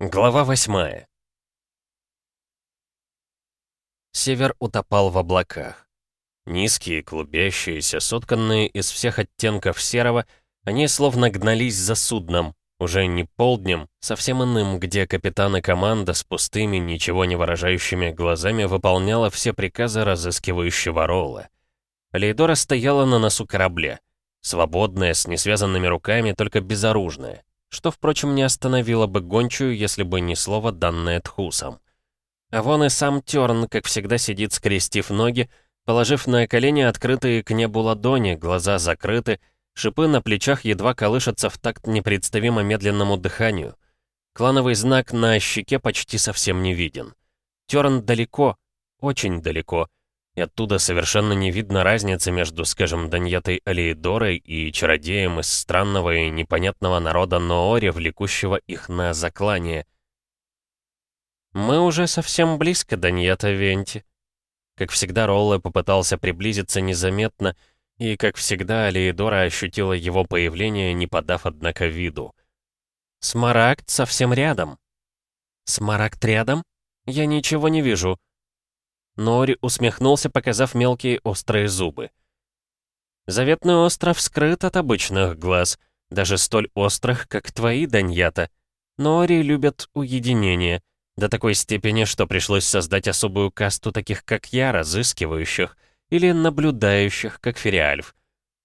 Глава восьмая. Север утопал в облаках. Низкие, клубящиеся, сотканные из всех оттенков серого, они словно гнались за судном, уже не полднем, совсем иным, где капитан и команда с пустыми, ничего не выражающими глазами выполняла все приказы разыскивающего Ролла. Лейдора стояла на носу корабля, свободная, с несвязанными руками, только безоружная что, впрочем, не остановило бы гончую, если бы не слово, данное Тхусом. А вон и сам Терн, как всегда, сидит, скрестив ноги, положив на колени открытые к небу ладони, глаза закрыты, шипы на плечах едва колышутся в такт непредставимо медленному дыханию. Клановый знак на щеке почти совсем не виден. Терн далеко, очень далеко, и оттуда совершенно не видно разницы между, скажем, Даньятой Алиедорой и чародеем из странного и непонятного народа Ноори, влекущего их на заклание. «Мы уже совсем близко, Даньята Венти». Как всегда, Ролле попытался приблизиться незаметно, и, как всегда, Алиедора ощутила его появление, не подав, однако, виду. «Смарагд совсем рядом». «Смарагд рядом? Я ничего не вижу». Нори усмехнулся, показав мелкие острые зубы. «Заветный остров скрыт от обычных глаз, даже столь острых, как твои, Даньята. Нори любят уединение, до такой степени, что пришлось создать особую касту таких, как я, разыскивающих, или наблюдающих, как Фериальф.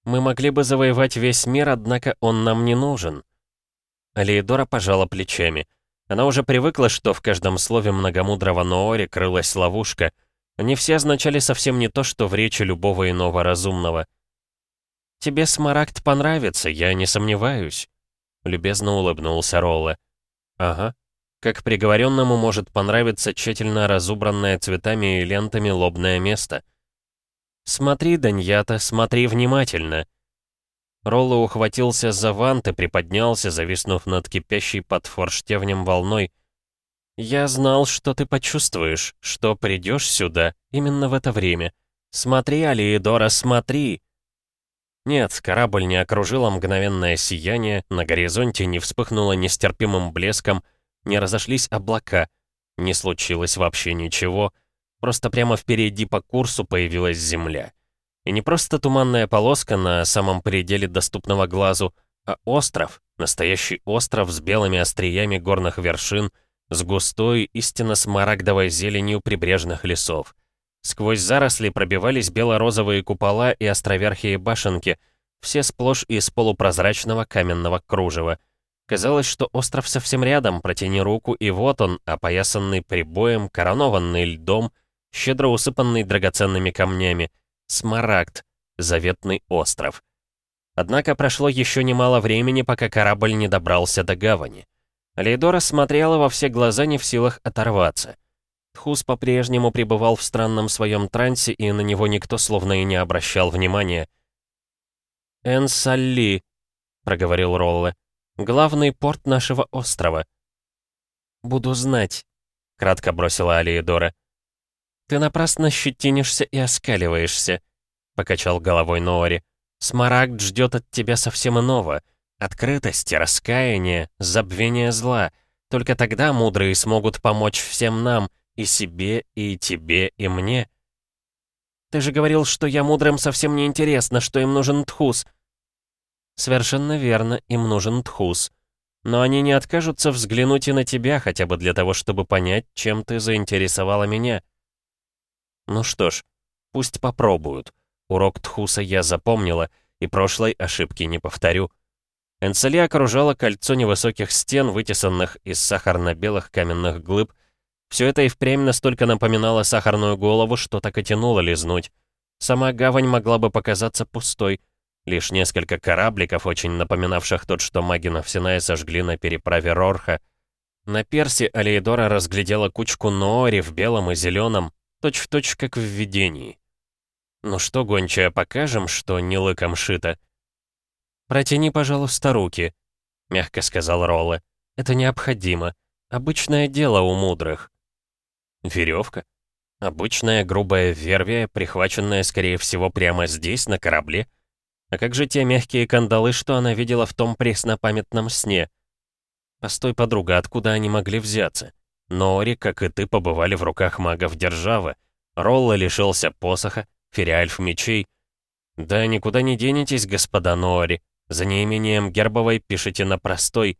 Мы могли бы завоевать весь мир, однако он нам не нужен». Алиедора пожала плечами. Она уже привыкла, что в каждом слове многомудрого Ноори крылась ловушка — они все означали совсем не то, что в речи любого иного разумного. «Тебе смарагд понравится, я не сомневаюсь», — любезно улыбнулся Ролле. «Ага. Как приговоренному может понравиться тщательно разубранное цветами и лентами лобное место». «Смотри, Даньята, смотри внимательно». Ролло ухватился за вант и приподнялся, зависнув над кипящей под форштевнем волной, «Я знал, что ты почувствуешь, что придешь сюда именно в это время. Смотри, Алиедора, смотри!» Нет, корабль не окружило мгновенное сияние, на горизонте не вспыхнуло нестерпимым блеском, не разошлись облака, не случилось вообще ничего, просто прямо впереди по курсу появилась земля. И не просто туманная полоска на самом пределе доступного глазу, а остров, настоящий остров с белыми остриями горных вершин — с густой, истинно смарагдовой зеленью прибрежных лесов. Сквозь заросли пробивались бело-розовые купола и островерхие башенки, все сплошь из полупрозрачного каменного кружева. Казалось, что остров совсем рядом, протяни руку, и вот он, опоясанный прибоем, коронованный льдом, щедро усыпанный драгоценными камнями. Смарагд, заветный остров. Однако прошло еще немало времени, пока корабль не добрался до гавани. Лейдора смотрела во все глаза, не в силах оторваться. Тхус по-прежнему пребывал в странном своем трансе, и на него никто словно и не обращал внимания. «Энсалли», — проговорил Ролле, — «главный порт нашего острова». «Буду знать», — кратко бросила Алиедора. «Ты напрасно щетинишься и оскаливаешься», — покачал головой Ноори. «Смарагд ждет от тебя совсем иного». Открытости, раскаяния, забвения зла. Только тогда мудрые смогут помочь всем нам, и себе, и тебе, и мне. Ты же говорил, что я мудрым совсем не интересно, что им нужен тхус. Совершенно верно, им нужен тхус. Но они не откажутся взглянуть и на тебя, хотя бы для того, чтобы понять, чем ты заинтересовала меня. Ну что ж, пусть попробуют. Урок Тхуса я запомнила, и прошлой ошибки не повторю. Энцели окружало кольцо невысоких стен, вытесанных из сахарно-белых каменных глыб. Все это и впрямь настолько напоминало сахарную голову, что так и тянуло лизнуть. Сама гавань могла бы показаться пустой. Лишь несколько корабликов, очень напоминавших тот, что маги на Синае сожгли на переправе Рорха. На персе Алиедора разглядела кучку ноори в белом и зеленом, точь-в-точь, как в видении. «Ну что, гончая, покажем, что не лыком шито?» «Протяни, пожалуйста, руки», — мягко сказал Ролле. «Это необходимо. Обычное дело у мудрых». «Веревка? Обычная грубая вервия, прихваченная, скорее всего, прямо здесь, на корабле? А как же те мягкие кандалы, что она видела в том преснопамятном сне?» Постой, подруга, откуда они могли взяться? Нори, как и ты, побывали в руках магов державы. Ролла лишился посоха, Фериальф мечей. Да никуда не денетесь, господа Нори. За неимением гербовой пишите на простой.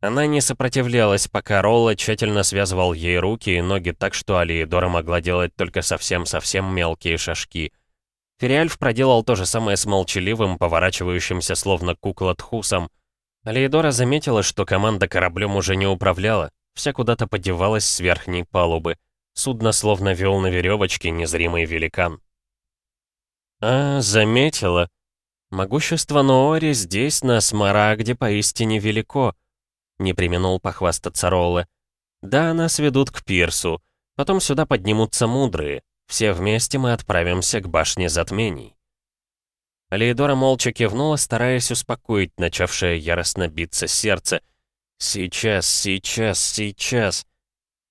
Она не сопротивлялась, пока Ролла тщательно связывал ей руки и ноги так, что Алиедора могла делать только совсем-совсем мелкие шажки. Фериальф проделал то же самое с молчаливым, поворачивающимся словно кукла Тхусом. Алиедора заметила, что команда кораблем уже не управляла, вся куда-то подевалась с верхней палубы. Судно словно вел на веревочке незримый великан. «А, заметила. Могущество Ноори здесь, на Смарагде, поистине велико», — не применул похвастаться Роллы. «Да, нас ведут к пирсу. Потом сюда поднимутся мудрые. Все вместе мы отправимся к башне затмений». Алиедора молча кивнула, стараясь успокоить начавшее яростно биться сердце. «Сейчас, сейчас, сейчас!»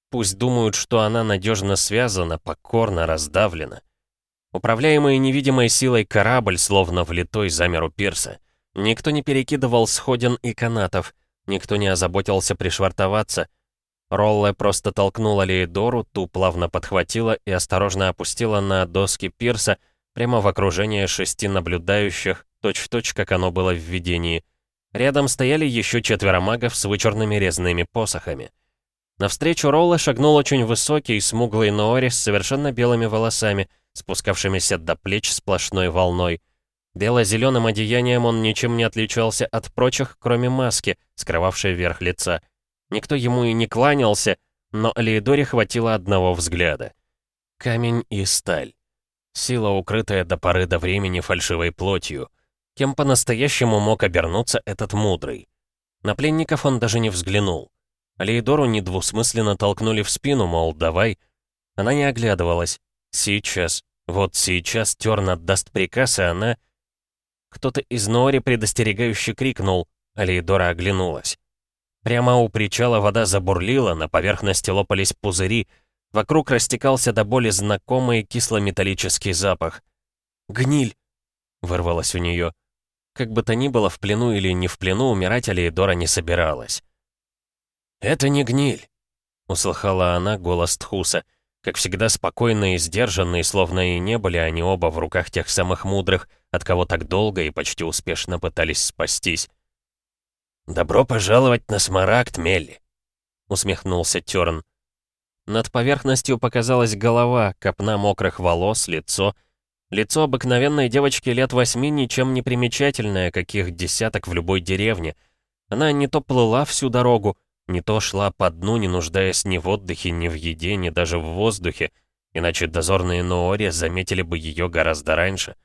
Пусть думают, что она надежно связана, покорно раздавлена. Управляемый невидимой силой корабль, словно влитой, замер у пирса. Никто не перекидывал сходин и канатов, никто не озаботился пришвартоваться. Ролле просто толкнула Леидору, ту плавно подхватила и осторожно опустила на доски пирса прямо в окружение шести наблюдающих, точь-в-точь, точь, как оно было в видении. Рядом стояли еще четверо магов с вычурными резными посохами. Навстречу Ролла шагнул очень высокий, смуглый Ноори с совершенно белыми волосами — спускавшимися до плеч сплошной волной. Бело-зеленым одеянием он ничем не отличался от прочих, кроме маски, скрывавшей верх лица. Никто ему и не кланялся, но Алиэдоре хватило одного взгляда. Камень и сталь. Сила, укрытая до поры до времени фальшивой плотью. Кем по-настоящему мог обернуться этот мудрый? На пленников он даже не взглянул. Алиедору недвусмысленно толкнули в спину, мол, давай. Она не оглядывалась, Сейчас, вот сейчас Терн отдаст приказ, и она... Кто-то из Нори предостерегающе крикнул, Алиедора оглянулась. Прямо у причала вода забурлила, на поверхности лопались пузыри, вокруг растекался до боли знакомый кисло-металлический запах. «Гниль!» — вырвалось у нее. Как бы то ни было, в плену или не в плену, умирать Алиедора не собиралась. «Это не гниль!» — услыхала она голос Тхуса — как всегда спокойные и сдержанные, словно и не были они оба в руках тех самых мудрых, от кого так долго и почти успешно пытались спастись. «Добро пожаловать на Смарагд, Мелли!» — усмехнулся Тёрн. Над поверхностью показалась голова, копна мокрых волос, лицо. Лицо обыкновенной девочки лет восьми ничем не примечательное, каких десяток в любой деревне. Она не то плыла всю дорогу, не то шла по дну, не нуждаясь ни в отдыхе, ни в еде, ни даже в воздухе, иначе дозорные Ноори заметили бы ее гораздо раньше.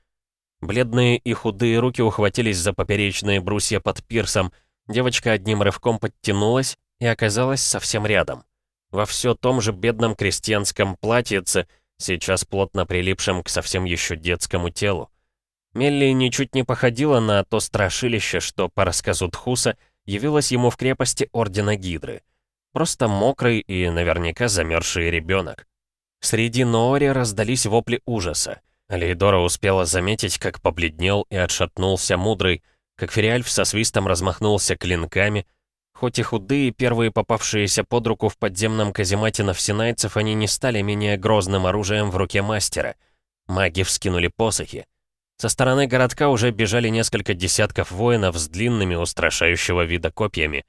Бледные и худые руки ухватились за поперечные брусья под пирсом, девочка одним рывком подтянулась и оказалась совсем рядом. Во все том же бедном крестьянском платьице, сейчас плотно прилипшем к совсем еще детскому телу. Мелли ничуть не походила на то страшилище, что, по рассказу Тхуса, явилась ему в крепости Ордена Гидры. Просто мокрый и наверняка замерзший ребенок. Среди Ноори раздались вопли ужаса. Алейдора успела заметить, как побледнел и отшатнулся мудрый, как Фериальф со свистом размахнулся клинками. Хоть и худые, первые попавшиеся под руку в подземном каземате навсенайцев, они не стали менее грозным оружием в руке мастера. Маги вскинули посохи. Со стороны городка уже бежали несколько десятков воинов с длинными устрашающего вида копьями.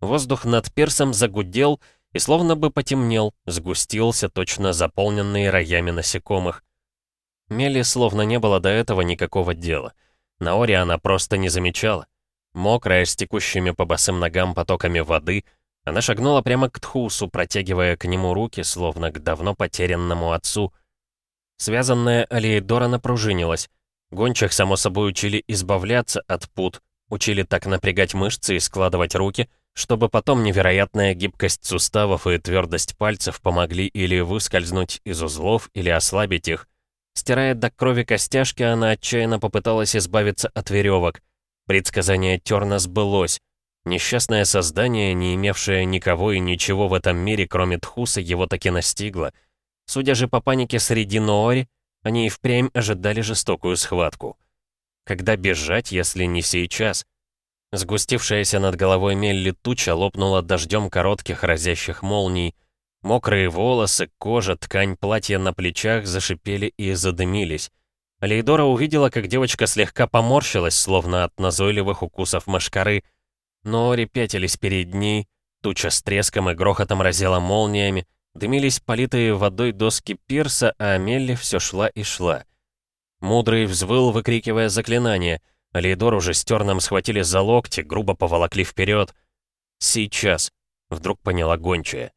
Воздух над пирсом загудел и словно бы потемнел, сгустился, точно заполненный роями насекомых. Мели словно не было до этого никакого дела. На Оре она просто не замечала. Мокрая, с текущими по босым ногам потоками воды, она шагнула прямо к Тхусу, протягивая к нему руки, словно к давно потерянному отцу. Связанная Алиэдора напружинилась. Гончих, само собой, учили избавляться от пут, учили так напрягать мышцы и складывать руки, чтобы потом невероятная гибкость суставов и твердость пальцев помогли или выскользнуть из узлов, или ослабить их. Стирая до крови костяшки, она отчаянно попыталась избавиться от веревок. Предсказание Терна сбылось. Несчастное создание, не имевшее никого и ничего в этом мире, кроме Тхуса, его таки настигло. Судя же по панике среди Ноори, они и впрямь ожидали жестокую схватку. Когда бежать, если не сейчас? Сгустившаяся над головой Мелли туча лопнула дождем коротких разящих молний. Мокрые волосы, кожа, ткань платья на плечах зашипели и задымились. Лейдора увидела, как девочка слегка поморщилась, словно от назойливых укусов мошкары. Но репятились перед ней, туча с треском и грохотом разела молниями, дымились политые водой доски пирса, а Мелли все шла и шла. Мудрый взвыл, выкрикивая заклинание — Алейдор уже с терном схватили за локти, грубо поволокли вперед. «Сейчас», — вдруг поняла гончая.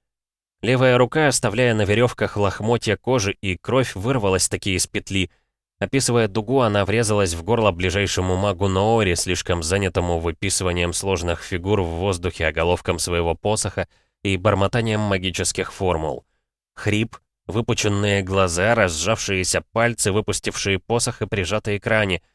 Левая рука, оставляя на веревках лохмотья кожи, и кровь вырвалась таки из петли. Описывая дугу, она врезалась в горло ближайшему магу Ноори, слишком занятому выписыванием сложных фигур в воздухе оголовком своего посоха и бормотанием магических формул. Хрип, выпученные глаза, разжавшиеся пальцы, выпустившие посох и прижатые к ране —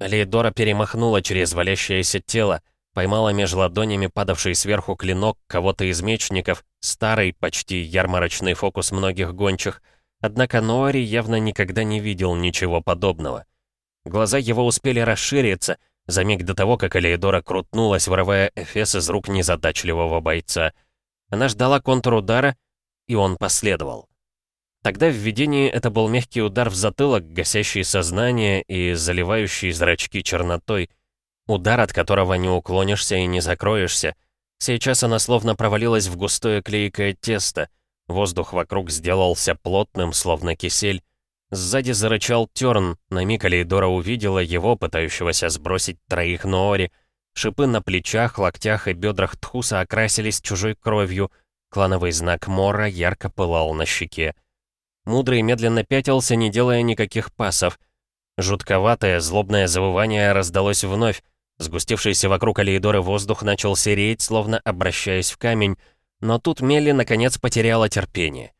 Лейдора перемахнула через валящееся тело, поймала между ладонями падавший сверху клинок кого-то из мечников, старый, почти ярмарочный фокус многих гончих, однако Ноари явно никогда не видел ничего подобного. Глаза его успели расшириться, за миг до того, как Алейдора крутнулась, вырывая Эфес из рук незадачливого бойца. Она ждала контур удара, и он последовал. Тогда в видении это был мягкий удар в затылок, гасящий сознание и заливающий зрачки чернотой. Удар, от которого не уклонишься и не закроешься. Сейчас она словно провалилась в густое клейкое тесто. Воздух вокруг сделался плотным, словно кисель. Сзади зарычал Терн, на миг Алейдора увидела его, пытающегося сбросить троих Ноори. Шипы на плечах, локтях и бедрах Тхуса окрасились чужой кровью. Клановый знак Мора ярко пылал на щеке. Мудрый медленно пятился, не делая никаких пасов. Жутковатое, злобное завывание раздалось вновь. Сгустившийся вокруг Алиедоры воздух начал сереть, словно обращаясь в камень, но тут Мелли наконец потеряла терпение.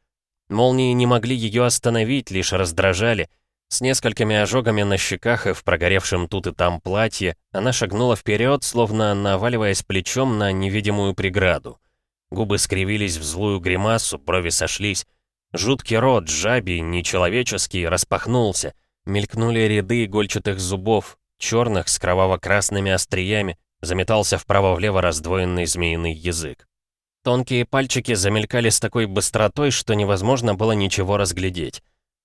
Молнии не могли ее остановить, лишь раздражали. С несколькими ожогами на щеках и в прогоревшем тут и там платье, она шагнула вперед, словно наваливаясь плечом на невидимую преграду. Губы скривились в злую гримасу, брови сошлись. Жуткий рот, жабий, нечеловеческий, распахнулся. Мелькнули ряды игольчатых зубов, черных с кроваво-красными остриями, заметался вправо-влево раздвоенный змеиный язык. Тонкие пальчики замелькали с такой быстротой, что невозможно было ничего разглядеть.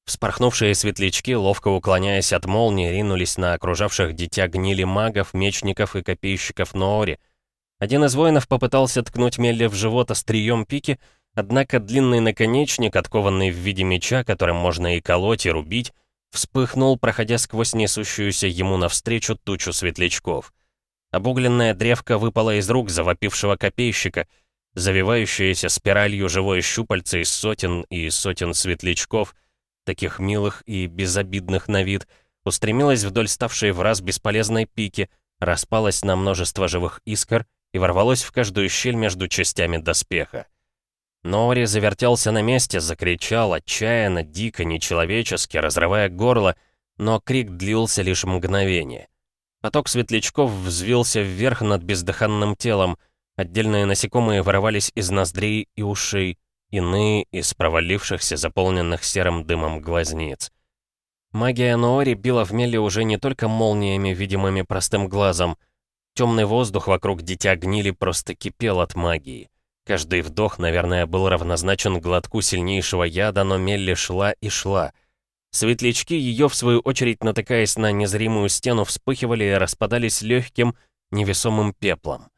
Вспорхнувшие светлячки, ловко уклоняясь от молнии, ринулись на окружавших дитя гнили магов, мечников и копейщиков Ноори. Один из воинов попытался ткнуть Мелли в живот острием пики, Однако длинный наконечник, откованный в виде меча, которым можно и колоть, и рубить, вспыхнул, проходя сквозь несущуюся ему навстречу тучу светлячков. Обугленная древка выпала из рук завопившего копейщика, завивающаяся спиралью живое щупальце из сотен и сотен светлячков, таких милых и безобидных на вид, устремилась вдоль ставшей в раз бесполезной пики, распалась на множество живых искр и ворвалась в каждую щель между частями доспеха. Нори завертелся на месте, закричал отчаянно, дико, нечеловечески, разрывая горло, но крик длился лишь мгновение. Поток светлячков взвился вверх над бездыханным телом, отдельные насекомые вырывались из ноздрей и ушей, иные — из провалившихся, заполненных серым дымом глазниц. Магия Ноори била в мели уже не только молниями, видимыми простым глазом. Темный воздух вокруг дитя гнили просто кипел от магии. Каждый вдох, наверное, был равнозначен глотку сильнейшего яда, но Мелли шла и шла. Светлячки ее, в свою очередь, натыкаясь на незримую стену, вспыхивали и распадались легким, невесомым пеплом.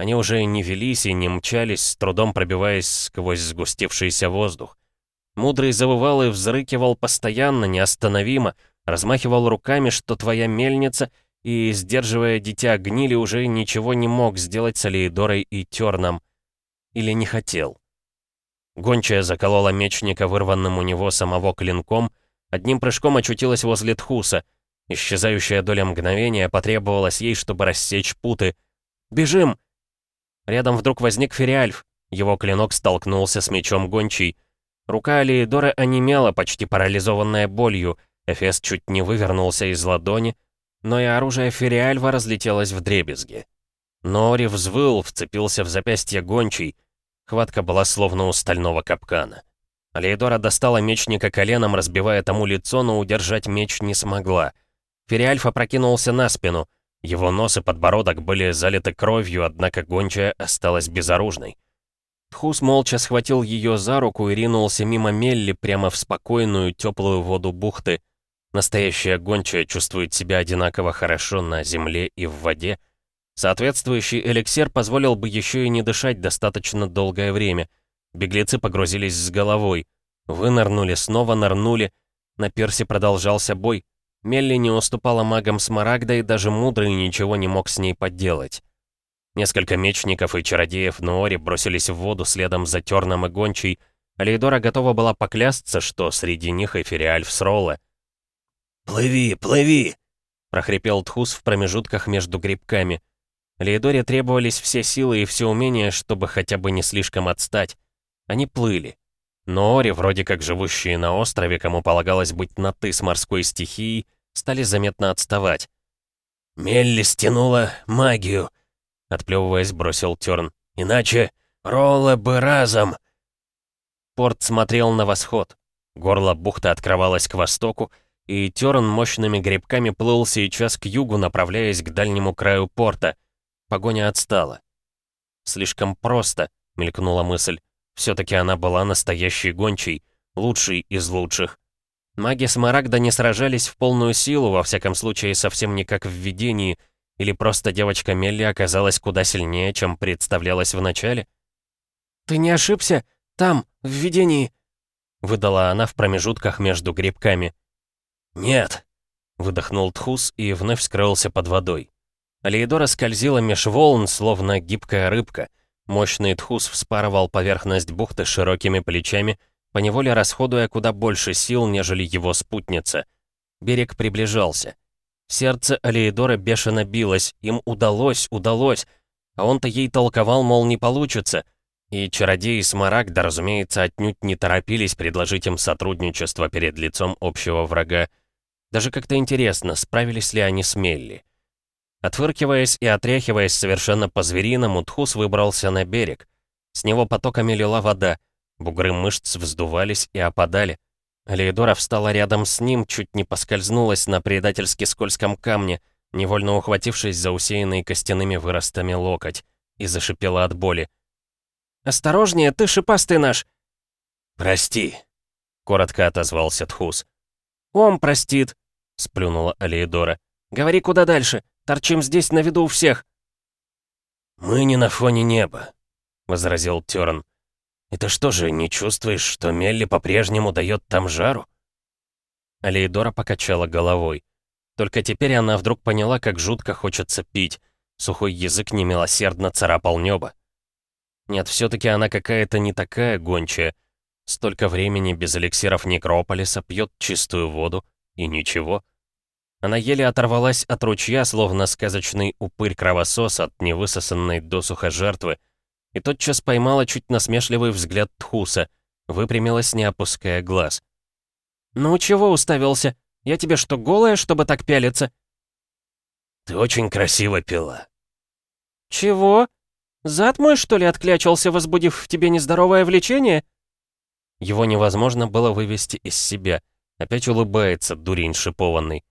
Они уже не велись и не мчались, с трудом пробиваясь сквозь сгустевшийся воздух. Мудрый завывал и взрыкивал постоянно, неостановимо, размахивал руками, что твоя мельница, и, сдерживая дитя гнили, уже ничего не мог сделать с Алиедорой и Терном. Или не хотел. Гончая заколола мечника вырванным у него самого клинком, одним прыжком очутилась возле Тхуса. Исчезающая доля мгновения потребовалась ей, чтобы рассечь путы. «Бежим!» Рядом вдруг возник Фериальф. Его клинок столкнулся с мечом гончей. Рука Алиедора онемела, почти парализованная болью. Эфес чуть не вывернулся из ладони, но и оружие Фериальва разлетелось в дребезги. Нори взвыл, вцепился в запястье гончий. Хватка была словно у стального капкана. Алейдора достала мечника коленом, разбивая тому лицо, но удержать меч не смогла. Фериальфа прокинулся на спину. Его нос и подбородок были залиты кровью, однако гончая осталась безоружной. Тхус молча схватил ее за руку и ринулся мимо Мелли прямо в спокойную, теплую воду бухты. Настоящая гончая чувствует себя одинаково хорошо на земле и в воде. Соответствующий эликсир позволил бы еще и не дышать достаточно долгое время. Беглецы погрузились с головой. Вынырнули, снова нырнули. На пирсе продолжался бой. Мелли не уступала магам Смарагда, и даже Мудрый ничего не мог с ней поделать. Несколько мечников и чародеев Нуори бросились в воду следом за Терном и Гончей, а Лейдора готова была поклясться, что среди них и Фериальф с Ролла. «Плыви, плыви!» — прохрипел Тхус в промежутках между грибками. Лейдоре требовались все силы и все умения, чтобы хотя бы не слишком отстать. Они плыли. Но Ори, вроде как живущие на острове, кому полагалось быть на «ты» с морской стихией, стали заметно отставать. «Мелли стянула магию», — отплевываясь, бросил Тёрн. «Иначе Ролла бы разом...» Порт смотрел на восход. Горло бухты открывалось к востоку, и Тёрн мощными грибками плыл сейчас к югу, направляясь к дальнему краю порта. Погоня отстала. «Слишком просто», — мелькнула мысль. Все-таки она была настоящей гончей, лучшей из лучших. Маги Смарагда не сражались в полную силу, во всяком случае совсем не как в видении, или просто девочка Мелли оказалась куда сильнее, чем представлялось вначале? «Ты не ошибся? Там, в видении!» Выдала она в промежутках между грибками. «Нет!» — выдохнул Тхус и вновь скрылся под водой. Алиедора скользила меж волн, словно гибкая рыбка — Мощный тхус вспарывал поверхность бухты широкими плечами, поневоле расходуя куда больше сил, нежели его спутница. Берег приближался. Сердце Алиедора бешено билось, им удалось, удалось, а он-то ей толковал, мол, не получится. И чародеи Смарагда, разумеется, отнюдь не торопились предложить им сотрудничество перед лицом общего врага. Даже как-то интересно, справились ли они с Мелли. Отвыркиваясь и отряхиваясь совершенно по-звериному, Тхус выбрался на берег. С него потоками лила вода, бугры мышц вздувались и опадали. Леидора встала рядом с ним, чуть не поскользнулась на предательски скользком камне, невольно ухватившись за усеянный костяными выростами локоть, и зашипела от боли. «Осторожнее, ты шипастый наш!» «Прости», — коротко отозвался Тхус. «Он простит», — сплюнула Алиедора. «Говори, куда дальше. Торчим здесь на виду у всех». «Мы не на фоне неба», — возразил Тёрн. «Это что же, не чувствуешь, что Мелли по-прежнему дает там жару?» Алейдора покачала головой. Только теперь она вдруг поняла, как жутко хочется пить. Сухой язык немилосердно царапал небо. Нет, все-таки она какая-то не такая гончая. Столько времени без эликсиров Некрополиса пьет чистую воду, и ничего. Она еле оторвалась от ручья, словно сказочный упырь-кровосос от невысосанной досуха жертвы, и тотчас поймала чуть насмешливый взгляд Тхуса, выпрямилась, не опуская глаз. «Ну чего уставился? Я тебе что, голая, чтобы так пялиться?» «Ты очень красиво пила». «Чего? Зад мой, что ли, отклячился, возбудив в тебе нездоровое влечение?» Его невозможно было вывести из себя. Опять улыбается, дурень шипованный.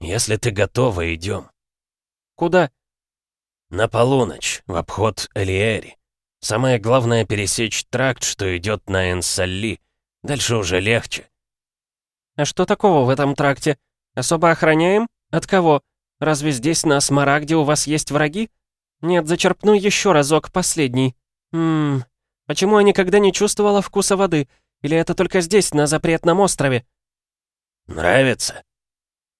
«Если ты готова, идем». «Куда?» «На полуночь, в обход Элиэри. Самое главное — пересечь тракт, что идет на Энсалли. Дальше уже легче». «А что такого в этом тракте? Особо охраняем? От кого? Разве здесь, на Смарагде, у вас есть враги? Нет, зачерпну еще разок, последний. Ммм, почему я никогда не чувствовала вкуса воды? Или это только здесь, на запретном острове?» «Нравится?»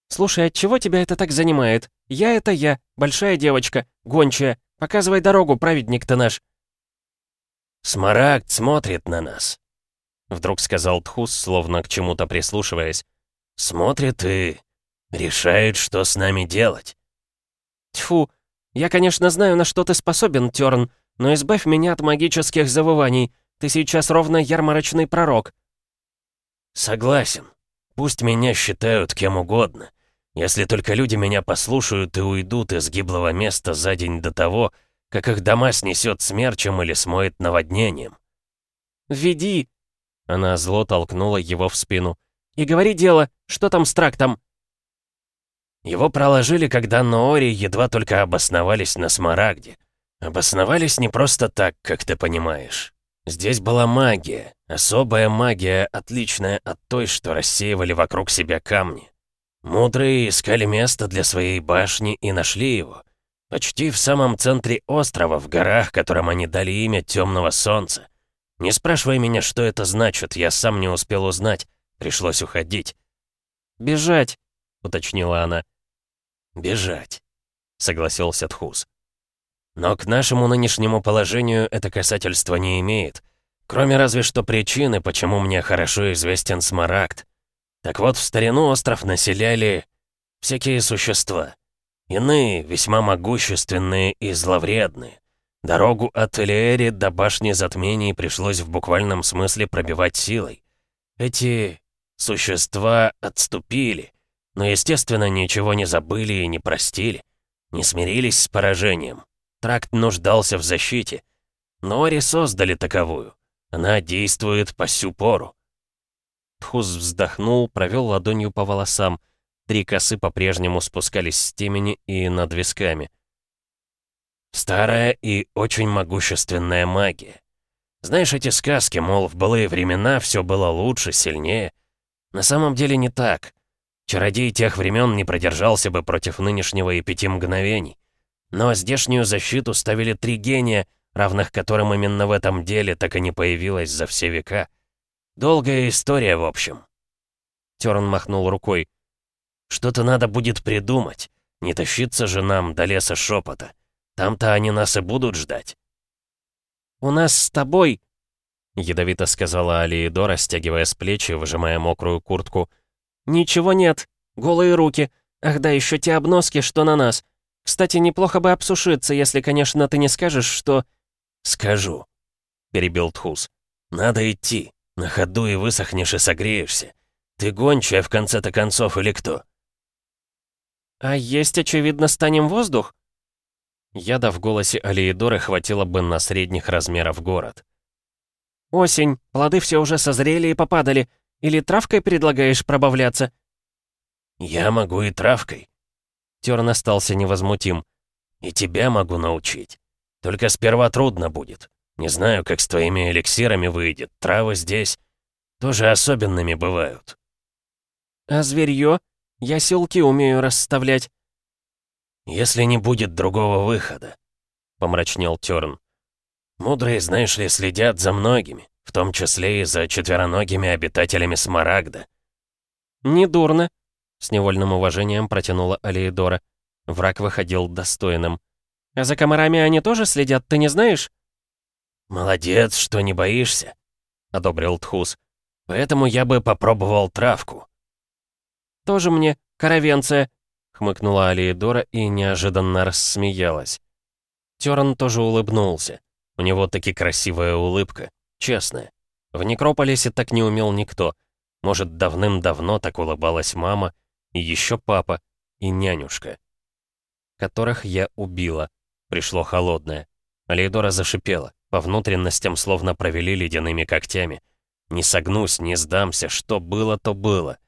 «Слушай, от чего тебя это так занимает? Я — это я, большая девочка, гончая. Показывай дорогу, праведник ты наш». «Смарагд смотрит на нас», — вдруг сказал Тхус, словно к чему-то прислушиваясь. «Смотрит и решает, что с нами делать». «Тьфу, я, конечно, знаю, на что ты способен, Тёрн, но избавь меня от магических завываний. Ты сейчас ровно ярмарочный пророк». «Согласен. Пусть меня считают кем угодно. Если только люди меня послушают и уйдут из гиблого места за день до того, как их дома снесет смерчем или смоет наводнением. «Веди!» Она зло толкнула его в спину. «И говори дело, что там с трактом?» Его проложили, когда Ноори едва только обосновались на Смарагде. Обосновались не просто так, как ты понимаешь. Здесь была магия, особая магия, отличная от той, что рассеивали вокруг себя камни. Мудрые искали место для своей башни и нашли его. Почти в самом центре острова, в горах, которым они дали имя Темного Солнца. Не спрашивай меня, что это значит, я сам не успел узнать. Пришлось уходить. «Бежать», — уточнила она. «Бежать», — согласился Тхус. Но к нашему нынешнему положению это касательство не имеет. Кроме разве что причины, почему мне хорошо известен Смарагд. Так вот, в старину остров населяли всякие существа. Иные, весьма могущественные и зловредные. Дорогу от Элиэри до башни затмений пришлось в буквальном смысле пробивать силой. Эти существа отступили, но, естественно, ничего не забыли и не простили, не смирились с поражением. Тракт нуждался в защите. Нори создали таковую. Она действует по сю пору. Тхус вздохнул, провел ладонью по волосам. Три косы по-прежнему спускались с темени и над висками. Старая и очень могущественная магия. Знаешь эти сказки, мол, в былые времена все было лучше, сильнее? На самом деле не так. Чародей тех времен не продержался бы против нынешнего и пяти мгновений. Но здешнюю защиту ставили три гения, равных которым именно в этом деле так и не появилось за все века. Долгая история, в общем. Терн махнул рукой. Что-то надо будет придумать. Не тащиться же нам до леса шепота. Там-то они нас и будут ждать. «У нас с тобой», — ядовито сказала Алиедора, стягивая с плечи, выжимая мокрую куртку. «Ничего нет. Голые руки. Ах да, еще те обноски, что на нас. Кстати, неплохо бы обсушиться, если, конечно, ты не скажешь, что...» «Скажу», — перебил Тхус. «Надо идти. На ходу и высохнешь, и согреешься. Ты гончая, в конце-то концов, или кто?» «А есть, очевидно, станем воздух?» Яда в голосе Алиедоры хватило бы на средних размеров город. «Осень, плоды все уже созрели и попадали. Или травкой предлагаешь пробавляться?» «Я могу и травкой», Терн остался невозмутим. «И тебя могу научить. Только сперва трудно будет. Не знаю, как с твоими эликсирами выйдет. Травы здесь тоже особенными бывают». «А зверье? Я силки умею расставлять». «Если не будет другого выхода», — помрачнел Терн. «Мудрые, знаешь ли, следят за многими, в том числе и за четвероногими обитателями Смарагда». «Недурно», с невольным уважением протянула Алиедора. Враг выходил достойным. «А за комарами они тоже следят, ты не знаешь?» «Молодец, что не боишься», — одобрил Тхус. «Поэтому я бы попробовал травку». «Тоже мне коровенция», — хмыкнула Алиедора и неожиданно рассмеялась. Терн тоже улыбнулся. У него таки красивая улыбка, честная. В Некрополисе так не умел никто. Может, давным-давно так улыбалась мама, и еще папа, и нянюшка. Которых я убила. Пришло холодное. Алейдора зашипела. По внутренностям словно провели ледяными когтями. Не согнусь, не сдамся, что было, то было.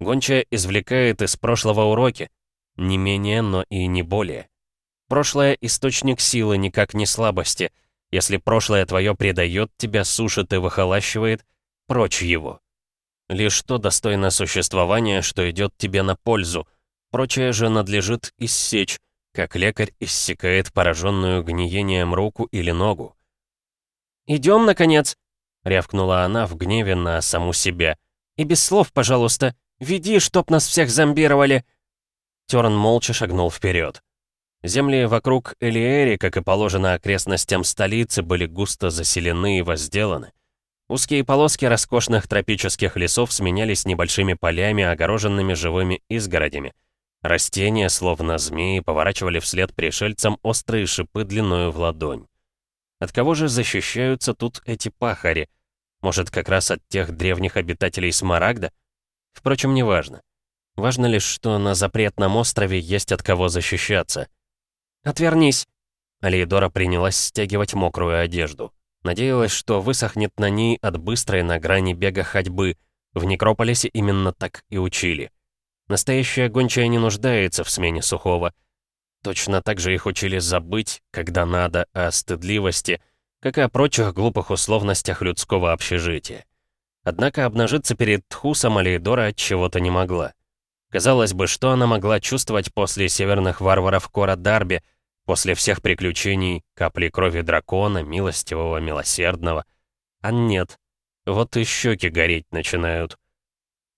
Гончая извлекает из прошлого уроки. Не менее, но и не более. Прошлое — источник силы, никак не слабости. Если прошлое твое предает тебя, сушит и выхолащивает, прочь его. Лишь то достойно существования, что идет тебе на пользу. Прочее же надлежит иссечь, как лекарь иссекает пораженную гниением руку или ногу. «Идем, наконец!» — рявкнула она в гневе на саму себя. «И без слов, пожалуйста, веди, чтоб нас всех зомбировали!» Терн молча шагнул вперед. Земли вокруг Элиэри, как и положено окрестностям столицы, были густо заселены и возделаны. Узкие полоски роскошных тропических лесов сменялись небольшими полями, огороженными живыми изгородями. Растения, словно змеи, поворачивали вслед пришельцам острые шипы длиною в ладонь. От кого же защищаются тут эти пахари? Может, как раз от тех древних обитателей Смарагда? Впрочем, неважно. Важно лишь, что на запретном острове есть от кого защищаться. «Отвернись!» Алиедора принялась стягивать мокрую одежду. Надеялась, что высохнет на ней от быстрой на грани бега ходьбы. В Некрополисе именно так и учили. Настоящая гончая не нуждается в смене сухого. Точно так же их учили забыть, когда надо, о стыдливости, как и о прочих глупых условностях людского общежития. Однако обнажиться перед Тхусом Алейдора от чего-то не могла. Казалось бы, что она могла чувствовать после северных варваров Кора Дарби, после всех приключений, капли крови дракона, милостивого, милосердного. А нет, вот и щеки гореть начинают.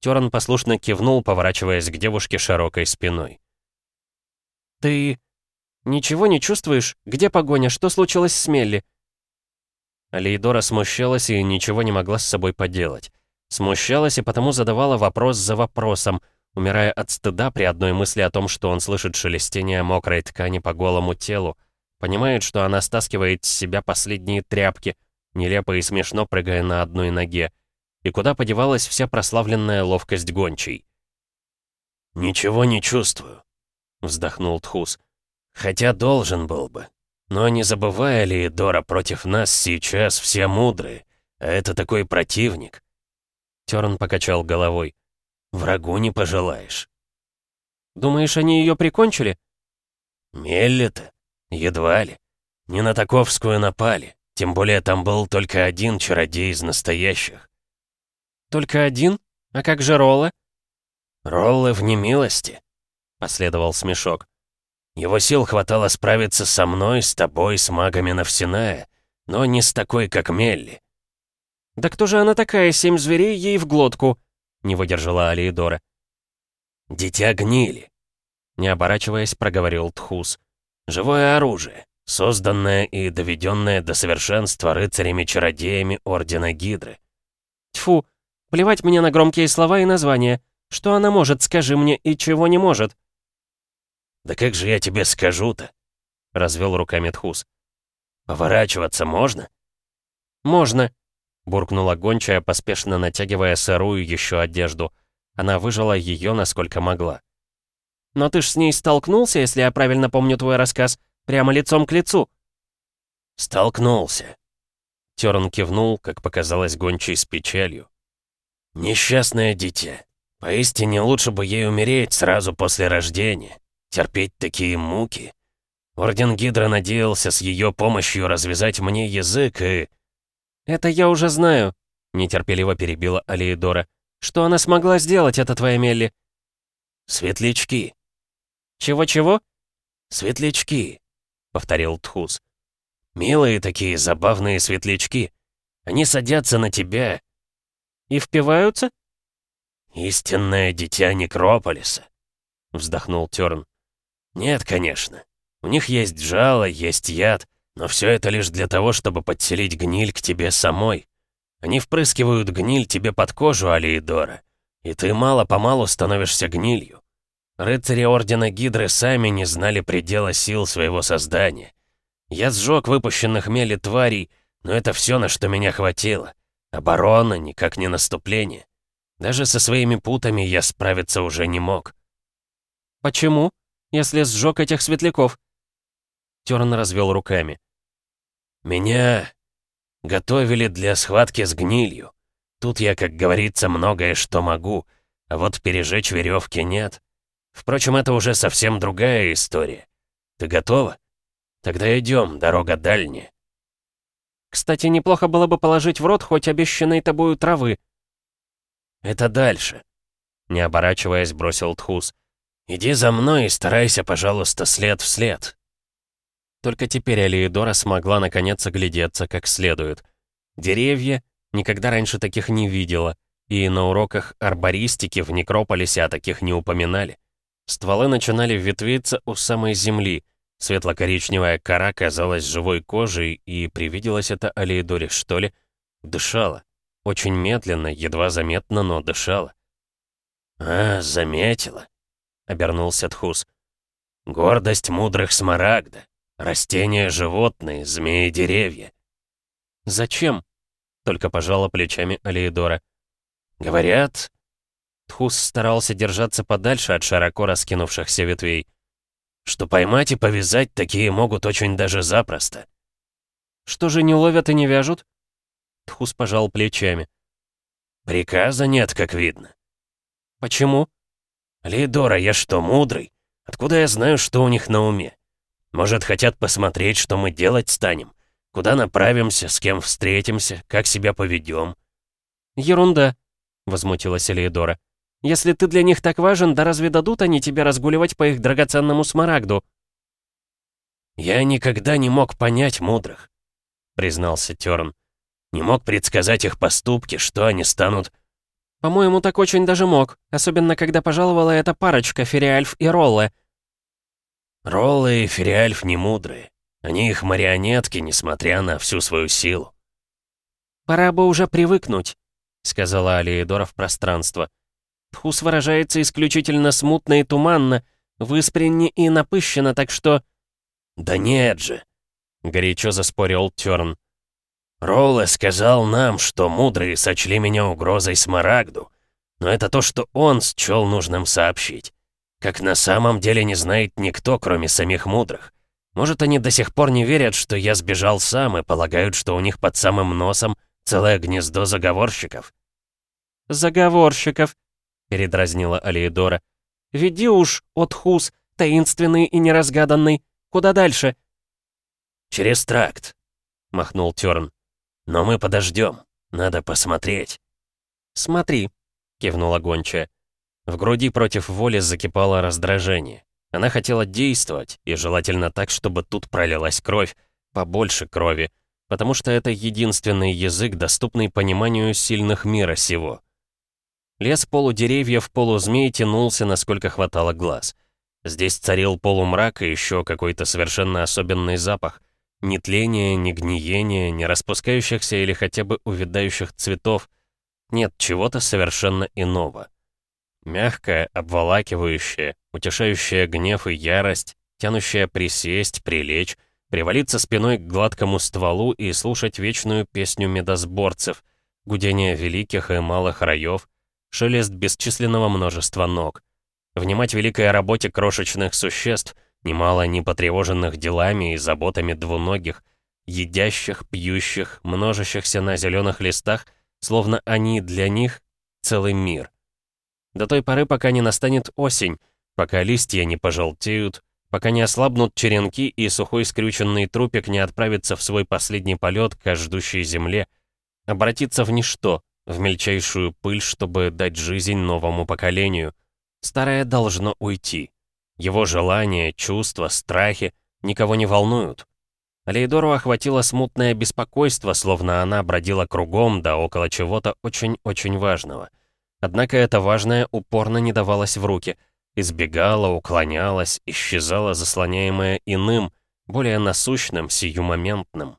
Теран послушно кивнул, поворачиваясь к девушке широкой спиной. «Ты ничего не чувствуешь? Где погоня? Что случилось с Мелли?» Алейдора смущалась и ничего не могла с собой поделать. Смущалась и потому задавала вопрос за вопросом, умирая от стыда при одной мысли о том, что он слышит шелестение мокрой ткани по голому телу, понимает, что она стаскивает с себя последние тряпки, нелепо и смешно прыгая на одной ноге, и куда подевалась вся прославленная ловкость гончей. «Ничего не чувствую», — вздохнул Тхус. «Хотя должен был бы. Но не забывая ли, Дора, против нас сейчас все мудрые, а это такой противник». Терн покачал головой. «Врагу не пожелаешь». «Думаешь, они ее прикончили?» «Мелли-то? Едва ли. Не на Таковскую напали. Тем более там был только один чародей из настоящих. «Только один? А как же Роллы?» «Роллы в немилости», — последовал смешок. «Его сил хватало справиться со мной, с тобой, с магами Навсиная, но не с такой, как Мелли». «Да кто же она такая, семь зверей ей в глотку?» — не выдержала Алиедора. «Дитя гнили», — не оборачиваясь, проговорил Тхус. «Живое оружие, созданное и доведенное до совершенства рыцарями-чародеями Ордена Гидры». «Тьфу, Плевать мне на громкие слова и названия. Что она может, скажи мне, и чего не может?» «Да как же я тебе скажу-то?» — развел руками Тхус. «Поворачиваться можно?» «Можно», — буркнула гончая, поспешно натягивая сырую еще одежду. Она выжила ее, насколько могла. «Но ты ж с ней столкнулся, если я правильно помню твой рассказ, прямо лицом к лицу?» «Столкнулся». Терн кивнул, как показалось гончей с печалью. Несчастное дитя. Поистине лучше бы ей умереть сразу после рождения. Терпеть такие муки. Орден Гидра надеялся с ее помощью развязать мне язык и... «Это я уже знаю», — нетерпеливо перебила Алиедора. «Что она смогла сделать, это твоя Мелли?» «Светлячки». «Чего-чего?» «Светлячки», — повторил Тхус. «Милые такие забавные светлячки. Они садятся на тебя, «И впиваются?» «Истинное дитя Некрополиса», — вздохнул Тёрн. «Нет, конечно. У них есть жало, есть яд, но все это лишь для того, чтобы подселить гниль к тебе самой. Они впрыскивают гниль тебе под кожу, Алиидора, и ты мало-помалу становишься гнилью. Рыцари Ордена Гидры сами не знали предела сил своего создания. Я сжег выпущенных мели тварей, но это все, на что меня хватило. Оборона, никак не наступление. Даже со своими путами я справиться уже не мог. «Почему? Если сжег этих светляков?» Терн развел руками. «Меня готовили для схватки с гнилью. Тут я, как говорится, многое что могу, а вот пережечь веревки нет. Впрочем, это уже совсем другая история. Ты готова? Тогда идем, дорога дальняя». Кстати, неплохо было бы положить в рот хоть обещанной тобою травы». «Это дальше», — не оборачиваясь, бросил Тхус. «Иди за мной и старайся, пожалуйста, след в след». Только теперь Алиедора смогла наконец оглядеться как следует. Деревья, никогда раньше таких не видела, и на уроках арбористики в Некрополисе о таких не упоминали. Стволы начинали ветвиться у самой земли, Светло-коричневая кора казалась живой кожей, и привиделось это Алиэдоре, что ли, дышала. Очень медленно, едва заметно, но дышала. «А, заметила», — обернулся Тхус. «Гордость мудрых смарагда. Растения, животные, змеи, деревья». «Зачем?» — только пожала плечами Алиэдора. «Говорят...» Тхус старался держаться подальше от широко раскинувшихся ветвей что поймать и повязать такие могут очень даже запросто. Что же не ловят и не вяжут? Тхус пожал плечами. Приказа нет, как видно. Почему? «Лидора, я что, мудрый? Откуда я знаю, что у них на уме? Может, хотят посмотреть, что мы делать станем? Куда направимся, с кем встретимся, как себя поведем?» «Ерунда», — возмутилась Элеидора. «Если ты для них так важен, да разве дадут они тебе разгуливать по их драгоценному смарагду?» «Я никогда не мог понять мудрых», — признался Тёрн. «Не мог предсказать их поступки, что они станут...» «По-моему, так очень даже мог, особенно когда пожаловала эта парочка, Фериальф и Ролле». «Ролле и Фериальф не мудрые. Они их марионетки, несмотря на всю свою силу». «Пора бы уже привыкнуть», — сказала Алиедора в пространство. «Тхус выражается исключительно смутно и туманно, выспренне и напыщенно, так что...» «Да нет же!» — горячо заспорил Тёрн. «Ролле сказал нам, что мудрые сочли меня угрозой Смарагду, но это то, что он счел нужным сообщить. Как на самом деле не знает никто, кроме самих мудрых. Может, они до сих пор не верят, что я сбежал сам и полагают, что у них под самым носом целое гнездо заговорщиков». «Заговорщиков», — передразнила Алиедора. «Веди уж, Отхус, таинственный и неразгаданный. Куда дальше?» «Через тракт», — махнул Тёрн. «Но мы подождем. Надо посмотреть». «Смотри», — кивнула гончая. В груди против воли закипало раздражение. Она хотела действовать, и желательно так, чтобы тут пролилась кровь, побольше крови, потому что это единственный язык, доступный пониманию сильных мира сего. Лес полудеревьев, полузмей тянулся, насколько хватало глаз. Здесь царил полумрак и еще какой-то совершенно особенный запах. Ни тления, ни гниения, ни распускающихся или хотя бы увядающих цветов. Нет, чего-то совершенно иного. Мягкое, обволакивающее, утешающее гнев и ярость, тянущее присесть, прилечь, привалиться спиной к гладкому стволу и слушать вечную песню медосборцев, гудение великих и малых раев, шелест бесчисленного множества ног — внимать великой работе крошечных существ, немало не потревоженных делами и заботами двуногих, едящих, пьющих, множащихся на зеленых листах, словно они для них целый мир. До той поры, пока не настанет осень, пока листья не пожелтеют, пока не ослабнут черенки и сухой скрюченный трупик не отправится в свой последний полет к ждущей земле, обратиться в ничто, в мельчайшую пыль, чтобы дать жизнь новому поколению — Старое должно уйти. Его желания, чувства, страхи никого не волнуют. Алейдору охватило смутное беспокойство, словно она бродила кругом, да около чего-то очень-очень важного. Однако это важное упорно не давалось в руки. Избегала, уклонялась, исчезала, заслоняемая иным, более насущным, сиюмоментным.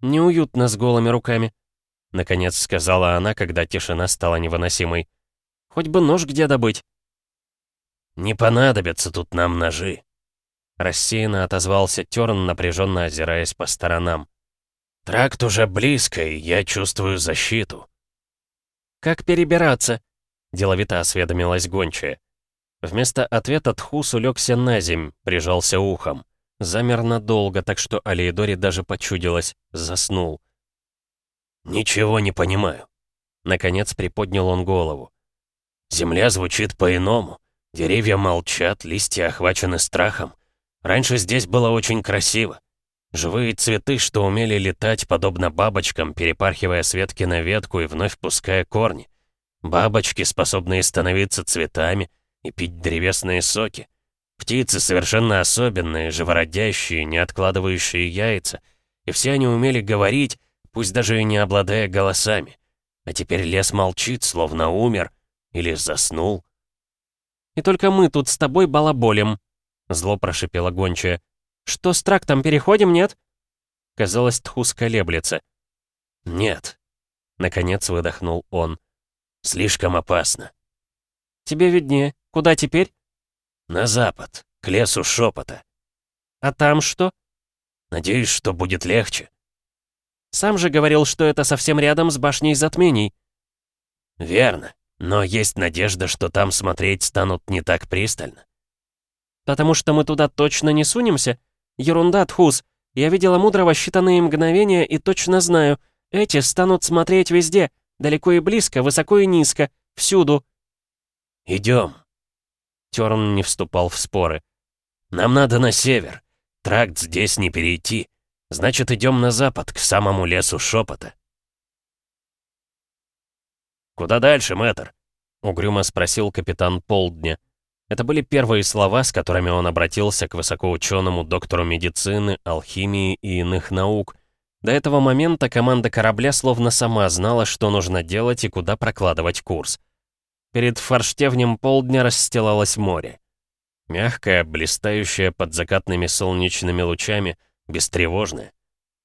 «Неуютно с голыми руками», — наконец сказала она, когда тишина стала невыносимой. Хоть бы нож где добыть». «Не понадобятся тут нам ножи», — рассеянно отозвался Терн, напряженно озираясь по сторонам. «Тракт уже близко, и я чувствую защиту». «Как перебираться?» — деловито осведомилась гончая. Вместо ответа Тхус улегся на земь, прижался ухом. Замер надолго, так что Алиедоре даже почудилось, заснул. «Ничего не понимаю». Наконец приподнял он голову. Земля звучит по-иному. Деревья молчат, листья охвачены страхом. Раньше здесь было очень красиво. Живые цветы, что умели летать, подобно бабочкам, перепархивая с ветки на ветку и вновь пуская корни. Бабочки, способные становиться цветами и пить древесные соки. Птицы совершенно особенные, живородящие, не откладывающие яйца. И все они умели говорить, пусть даже и не обладая голосами. А теперь лес молчит, словно умер — или заснул? «И только мы тут с тобой балаболем», — зло прошипела гончая. «Что с трактом, переходим, нет?» Казалось, Тхус колеблется. «Нет», — наконец выдохнул он. «Слишком опасно». «Тебе виднее. Куда теперь?» «На запад, к лесу шепота». «А там что?» «Надеюсь, что будет легче». «Сам же говорил, что это совсем рядом с башней затмений». «Верно. Но есть надежда, что там смотреть станут не так пристально. Потому что мы туда точно не сунемся? Ерунда, Тхус. Я видела мудрого считанные мгновения и точно знаю, эти станут смотреть везде, далеко и близко, высоко и низко, всюду. Идем, Терн не вступал в споры. «Нам надо на север. Тракт здесь не перейти. Значит, идем на запад, к самому лесу шепота». «Куда дальше, мэтр?» — угрюмо спросил капитан Полдня. Это были первые слова, с которыми он обратился к высокоученому доктору медицины, алхимии и иных наук. До этого момента команда корабля словно сама знала, что нужно делать и куда прокладывать курс. Перед форштевнем полдня расстилалось море. Мягкое, блистающее под закатными солнечными лучами, бестревожное.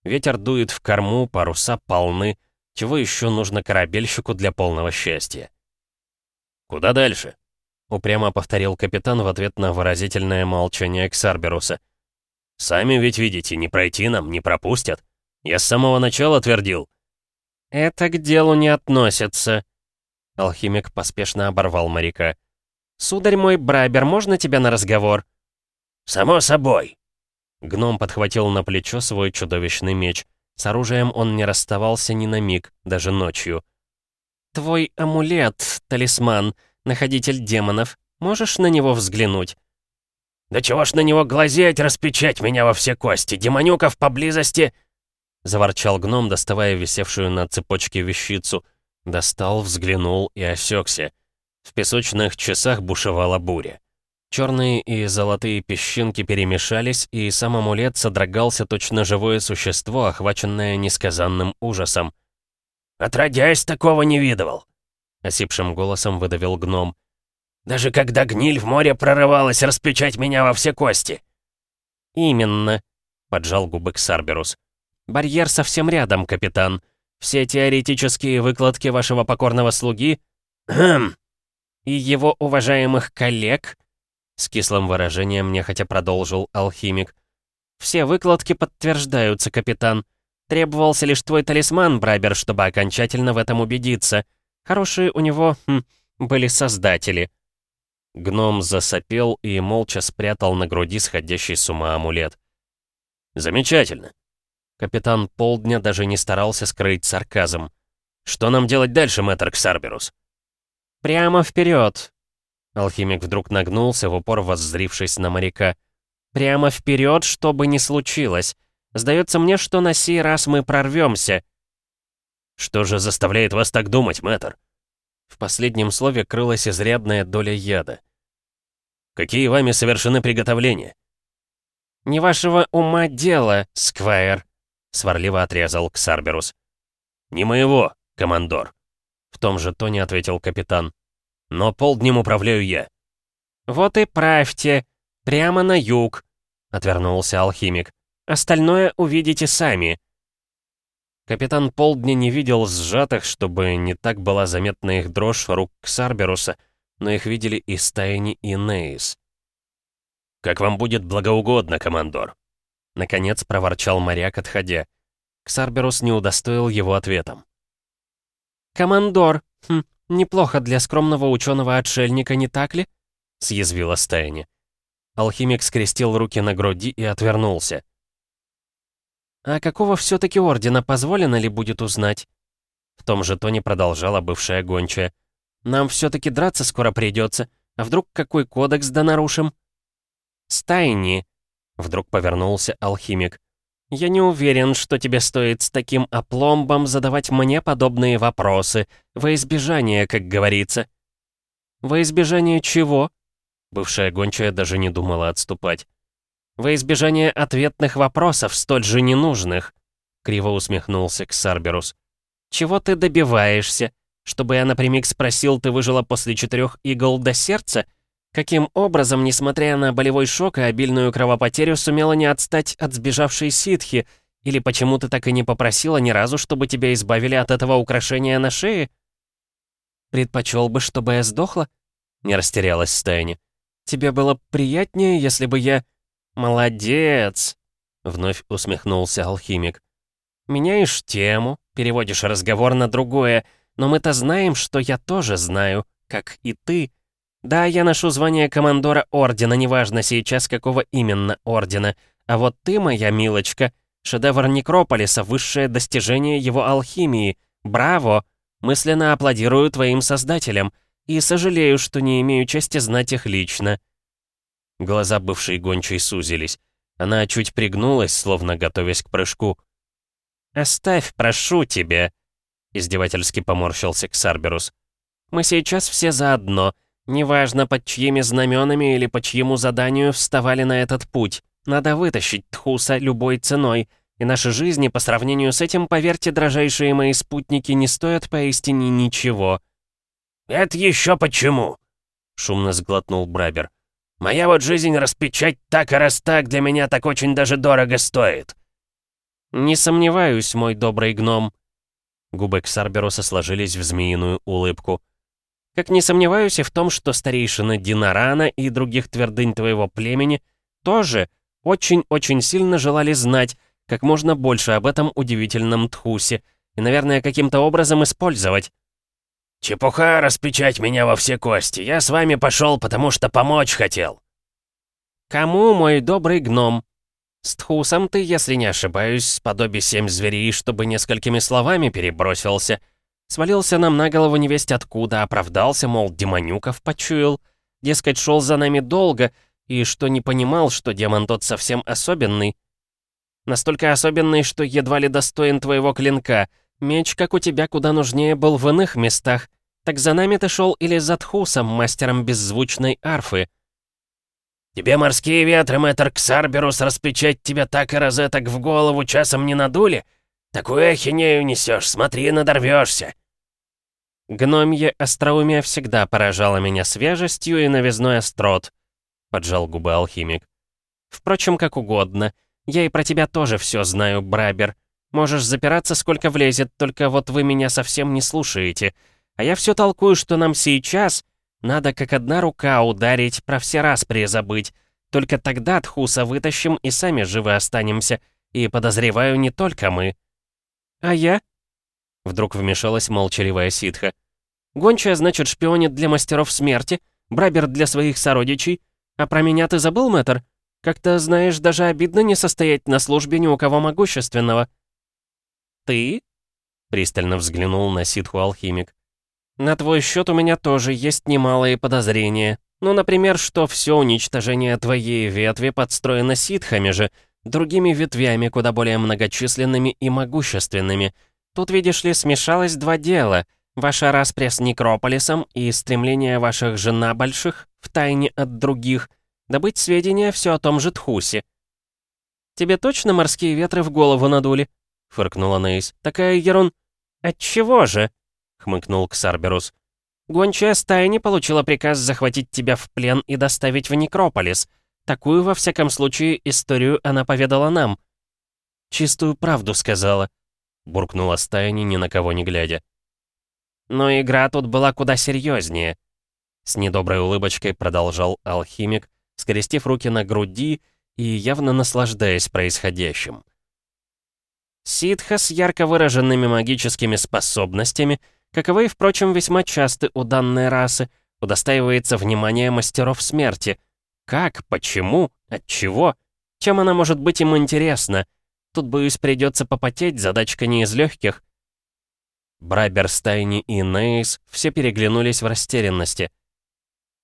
Ветер дует в корму, паруса полны. Чего еще нужно корабельщику для полного счастья? «Куда дальше?» — упрямо повторил капитан в ответ на выразительное молчание Ксарберуса. «Сами ведь видите, не пройти нам, не пропустят. Я с самого начала твердил». «Это к делу не относится», Алхимик поспешно оборвал моряка. «Сударь мой Брайбер, можно тебя на разговор?» «Само собой!» Гном подхватил на плечо свой чудовищный меч. С оружием он не расставался ни на миг, даже ночью. «Твой амулет, талисман, находитель демонов, можешь на него взглянуть?» «Да чего ж на него глазеть, распечать меня во все кости? Демонюков поблизости...» Заворчал гном, доставая висевшую на цепочке вещицу — Достал, взглянул и осекся. В песочных часах бушевала буря. Черные и золотые песчинки перемешались, и сам амулет содрогался точно живое существо, охваченное несказанным ужасом. «Отродясь, такого не видывал!» — осипшим голосом выдавил гном. «Даже когда гниль в море прорывалась, распечать меня во все кости!» «Именно», — поджал губы Ксарберус. «Барьер совсем рядом, капитан. Все теоретические выкладки вашего покорного слуги хм, и его уважаемых коллег, с кислым выражением нехотя продолжил алхимик, все выкладки подтверждаются, капитан. Требовался лишь твой талисман, Брайбер, чтобы окончательно в этом убедиться. Хорошие у него хм, были создатели. Гном засопел и молча спрятал на груди сходящий с ума амулет. «Замечательно. Капитан Полдня даже не старался скрыть сарказм. «Что нам делать дальше, мэтр Ксарберус?» «Прямо вперед!» Алхимик вдруг нагнулся, в упор воззрившись на моряка. «Прямо вперед, что бы ни случилось. Сдается мне, что на сей раз мы прорвемся». «Что же заставляет вас так думать, мэтр?» В последнем слове крылась изрядная доля яда. «Какие вами совершены приготовления?» «Не вашего ума дело, Сквайр», сварливо отрезал Ксарберус. «Не моего, командор», — в том же тоне ответил капитан. «Но полднем управляю я». «Вот и правьте, прямо на юг», — отвернулся алхимик. «Остальное увидите сами». Капитан полдня не видел сжатых, чтобы не так была заметна их дрожь рук Ксарберуса, но их видели и Стайни, и Нейс. «Как вам будет благоугодно, командор», Наконец проворчал моряк, отходя. Ксарберус не удостоил его ответом. «Командор, хм, неплохо для скромного ученого-отшельника, не так ли?» — съязвила Стайни. Алхимик скрестил руки на груди и отвернулся. «А какого все-таки ордена позволено ли будет узнать?» В том же тоне продолжала бывшая гончая. «Нам все-таки драться скоро придется. А вдруг какой кодекс да нарушим?» «Стайни!» Вдруг повернулся алхимик. «Я не уверен, что тебе стоит с таким опломбом задавать мне подобные вопросы, во избежание, как говорится». «Во избежание чего?» Бывшая гончая даже не думала отступать. «Во избежание ответных вопросов, столь же ненужных», — криво усмехнулся Ксарберус. «Чего ты добиваешься? Чтобы я напрямик спросил, ты выжила после четырех игл до сердца? Каким образом, несмотря на болевой шок и обильную кровопотерю, сумела не отстать от сбежавшей ситхи? Или почему ты так и не попросила ни разу, чтобы тебя избавили от этого украшения на шее? Предпочел бы, чтобы я сдохла? Не растерялась Стайни. Тебе было приятнее, если бы я... Молодец! Вновь усмехнулся алхимик. Меняешь тему, переводишь разговор на другое, но мы-то знаем, что я тоже знаю, как и ты, да, я ношу звание командора Ордена, неважно сейчас какого именно Ордена. А вот ты, моя милочка, шедевр Некрополиса, высшее достижение его алхимии. Браво! Мысленно аплодирую твоим создателям. и сожалею, что не имею чести знать их лично». Глаза бывшей гончей сузились. Она чуть пригнулась, словно готовясь к прыжку. «Оставь, прошу тебя!» Издевательски поморщился Ксарберус. «Мы сейчас все заодно. Неважно, под чьими знаменами или по чьему заданию вставали на этот путь. Надо вытащить Тхуса любой ценой. И наши жизни, по сравнению с этим, поверьте, дрожайшие мои спутники, не стоят поистине ничего». «Это еще почему?» — шумно сглотнул Брабер. «Моя вот жизнь распечать так и раз так для меня так очень даже дорого стоит». «Не сомневаюсь, мой добрый гном». Губы Ксарберуса сложились в змеиную улыбку. «Как не сомневаюсь и в том, что старейшины Динарана и других твердынь твоего племени тоже очень-очень сильно желали знать как можно больше об этом удивительном Тхусе и, наверное, каким-то образом использовать». «Чепуха распечать меня во все кости. Я с вами пошел, потому что помочь хотел». «Кому, мой добрый гном?» «С Тхусом ты, если не ошибаюсь, сподоби семь зверей, чтобы несколькими словами перебросился. Свалился нам на голову невесть откуда, оправдался, мол, демонюков почуял. Дескать, шел за нами долго, и что не понимал, что демон тот совсем особенный. Настолько особенный, что едва ли достоин твоего клинка. Меч, как у тебя, куда нужнее был в иных местах. Так за нами ты шел или за Тхусом, мастером беззвучной арфы?» «Тебе морские ветры, мэтр Ксарберус, распечать тебя так и розеток в голову часом не надули? Такую ахинею несешь, смотри, надорвешься!» «Гномье остроумие всегда поражало меня свежестью и новизной острот», — поджал губы алхимик. «Впрочем, как угодно. Я и про тебя тоже все знаю, Брабер. Можешь запираться, сколько влезет, только вот вы меня совсем не слушаете. А я все толкую, что нам сейчас надо как одна рука ударить, про все распри забыть. Только тогда Тхуса вытащим и сами живы останемся. И, подозреваю, не только мы. А я? Вдруг вмешалась молчаливая ситха. Гончая, значит, шпионит для мастеров смерти, Брабер для своих сородичей. А про меня ты забыл, мэтр? Как-то, знаешь, даже обидно не состоять на службе ни у кого могущественного. «Ты?» — пристально взглянул на ситху алхимик. На твой счет у меня тоже есть немалые подозрения. Ну, например, что все уничтожение твоей ветви подстроено ситхами же, другими ветвями, куда более многочисленными и могущественными. Тут, видишь ли, смешалось два дела. Ваша распря с Некрополисом и стремление ваших жена больших, втайне от других, добыть сведения все о том же Тхусе. «Тебе точно морские ветры в голову надули?» — фыркнула Нейс. «Такая ерун...» «Отчего же?» хмыкнул Ксарберус. «Гончая стая не получила приказ захватить тебя в плен и доставить в Некрополис. Такую, во всяком случае, историю она поведала нам». «Чистую правду сказала», — буркнула стаяни, ни на кого не глядя. «Но игра тут была куда серьезнее», — с недоброй улыбочкой продолжал алхимик, скрестив руки на груди и явно наслаждаясь происходящим. Ситха с ярко выраженными магическими способностями — каковы, впрочем, весьма часты у данной расы, удостаивается внимания мастеров смерти. Как, почему, от чего, чем она может быть им интересна? Тут, боюсь, придется попотеть, задачка не из легких. Брайбер, Стайни и Нейс все переглянулись в растерянности.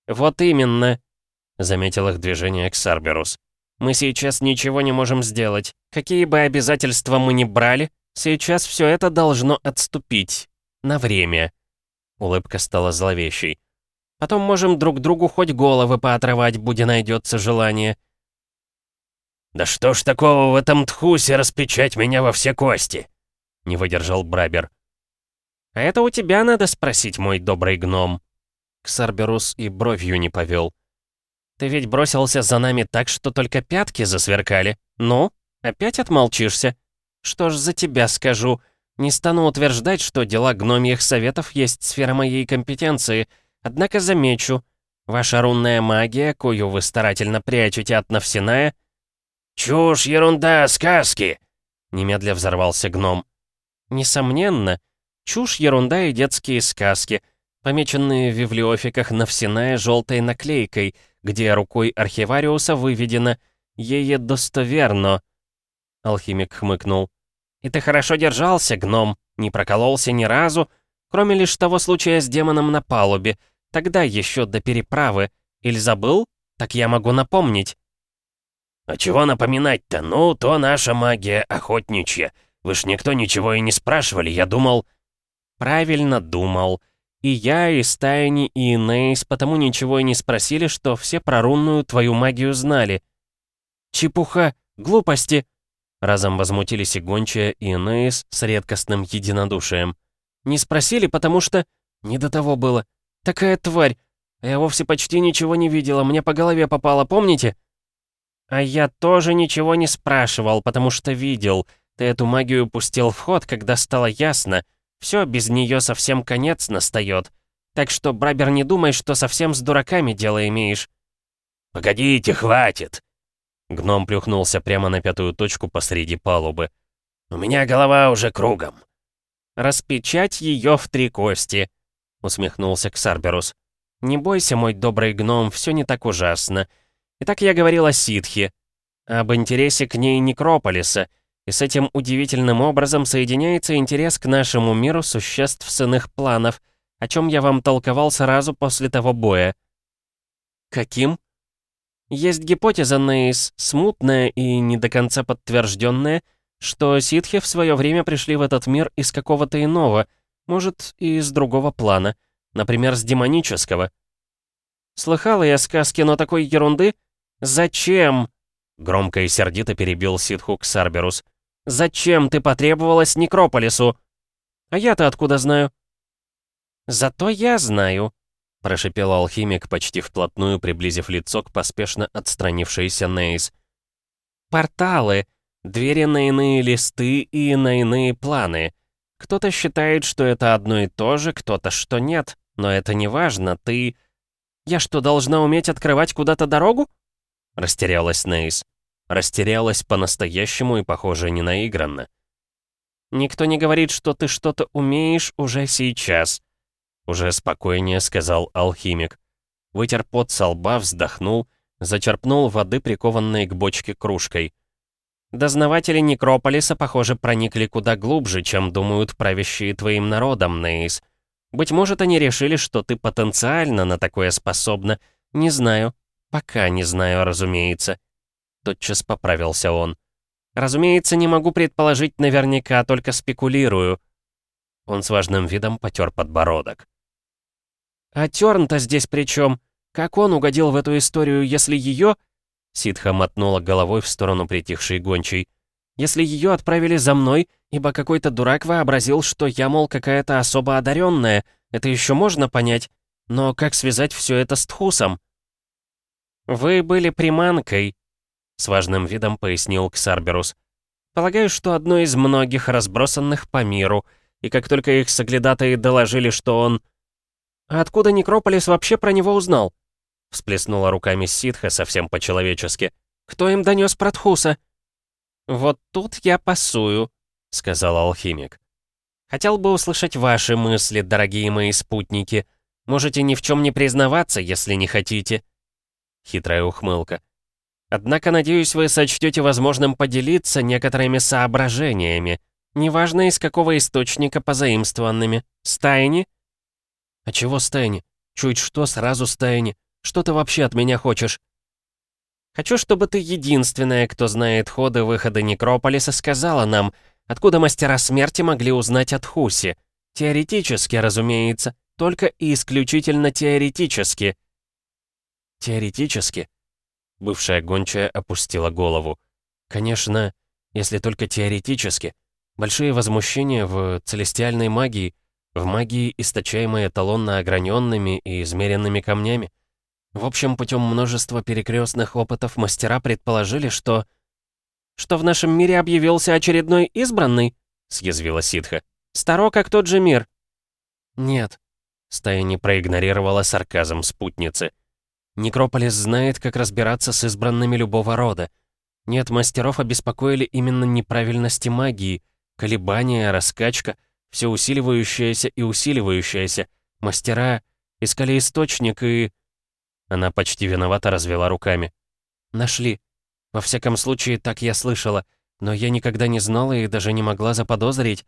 «Вот именно», — заметил их движение Ксарберус. «Мы сейчас ничего не можем сделать. Какие бы обязательства мы ни брали, сейчас все это должно отступить. На время. Улыбка стала зловещей. Потом можем друг другу хоть головы поотрывать, будь найдется желание. «Да что ж такого в этом тхусе распечать меня во все кости?» Не выдержал Брабер. «А это у тебя надо спросить, мой добрый гном». Ксарберус и бровью не повел. «Ты ведь бросился за нами так, что только пятки засверкали. Ну, опять отмолчишься? Что ж за тебя скажу?» Не стану утверждать, что дела гномьих советов есть сфера моей компетенции, однако замечу, ваша рунная магия, кою вы старательно прячете от Навсиная... «Чушь, ерунда, сказки!» Немедля взорвался гном. Несомненно, чушь, ерунда и детские сказки, помеченные в библиофиках Навсиная желтой наклейкой, где рукой архивариуса выведено «Ее достоверно». Алхимик хмыкнул. И ты хорошо держался, гном, не прокололся ни разу, кроме лишь того случая с демоном на палубе. Тогда еще до переправы. Или забыл? Так я могу напомнить». «А чего напоминать-то? Ну, то наша магия охотничья. Вы ж никто ничего и не спрашивали, я думал...» «Правильно думал. И я, и Стайни, и Нейс потому ничего и не спросили, что все про рунную твою магию знали». «Чепуха! Глупости!» Разом возмутились и Гончая, и Нейс с редкостным единодушием. «Не спросили, потому что...» «Не до того было. Такая тварь! Я вовсе почти ничего не видела, мне по голове попало, помните?» «А я тоже ничего не спрашивал, потому что видел. Ты эту магию пустил в ход, когда стало ясно. Все, без нее совсем конец настает. Так что, Брабер, не думай, что совсем с дураками дело имеешь». «Погодите, хватит!» Гном плюхнулся прямо на пятую точку посреди палубы. «У меня голова уже кругом». «Распечать ее в три кости», — усмехнулся Ксарберус. «Не бойся, мой добрый гном, все не так ужасно. Итак, я говорил о ситхе, об интересе к ней Некрополиса, и с этим удивительным образом соединяется интерес к нашему миру существ с иных планов, о чем я вам толковал сразу после того боя. Каким? Есть гипотеза, Нейс, смутная и не до конца подтвержденная, что ситхи в свое время пришли в этот мир из какого-то иного, может, и из другого плана, например, с демонического. Слыхала я сказки, но такой ерунды «Зачем?» — громко и сердито перебил ситху Ксарберус. «Зачем ты потребовалась Некрополису?» «А я-то откуда знаю?» «Зато я знаю», — прошипел алхимик, почти вплотную приблизив лицо к поспешно отстранившейся Нейс. «Порталы, двери на иные листы и на иные планы. Кто-то считает, что это одно и то же, кто-то, что нет. Но это не важно, ты... Я что, должна уметь открывать куда-то дорогу?» Растерялась Нейс. Растерялась по-настоящему и, похоже, не наигранно. «Никто не говорит, что ты что-то умеешь уже сейчас», уже спокойнее сказал алхимик. Вытер пот со лба, вздохнул, зачерпнул воды, прикованной к бочке кружкой. Дознаватели Некрополиса, похоже, проникли куда глубже, чем думают правящие твоим народом, Нейс. Быть может, они решили, что ты потенциально на такое способна. Не знаю. «Пока не знаю, разумеется». Тотчас поправился он. «Разумеется, не могу предположить наверняка, только спекулирую». Он с важным видом потер подбородок. «А Тёрн-то здесь при чем? Как он угодил в эту историю, если ее...» Ситха мотнула головой в сторону притихшей гончей. «Если ее отправили за мной, ибо какой-то дурак вообразил, что я, мол, какая-то особо одаренная, это еще можно понять. Но как связать все это с Тхусом?» «Вы были приманкой», — с важным видом пояснил Ксарберус. «Полагаю, что одно из многих разбросанных по миру, и как только их соглядатые доложили, что он...» «А откуда Некрополис вообще про него узнал?» Всплеснула руками ситха совсем по-человечески. «Кто им донес про Тхуса?» «Вот тут я пасую», — сказал алхимик. «Хотел бы услышать ваши мысли, дорогие мои спутники. Можете ни в чем не признаваться, если не хотите». Хитрая ухмылка. Однако, надеюсь, вы сочтете возможным поделиться некоторыми соображениями, неважно из какого источника позаимствованными. Стайни? А чего стайни? Чуть что, сразу стайни. Что ты вообще от меня хочешь? Хочу, чтобы ты единственная, кто знает ходы выхода Некрополиса, сказала нам, откуда мастера смерти могли узнать от Хуси. Теоретически, разумеется, только и исключительно теоретически. Теоретически. Бывшая гончая опустила голову. Конечно, если только теоретически. Большие возмущения в целестиальной магии, в магии, источаемой эталонно ограненными и измеренными камнями. В общем, путем множества перекрестных опытов мастера предположили, что... «Что в нашем мире объявился очередной избранный?» — съязвила ситха. «Старо, как тот же мир». «Нет», — стая не проигнорировала сарказм спутницы. Некрополис знает, как разбираться с избранными любого рода. Нет, мастеров обеспокоили именно неправильности магии, колебания, раскачка, все усиливающееся и усиливающееся. Мастера искали источник и... Она почти виновато развела руками. Нашли. Во всяком случае, так я слышала, но я никогда не знала и даже не могла заподозрить.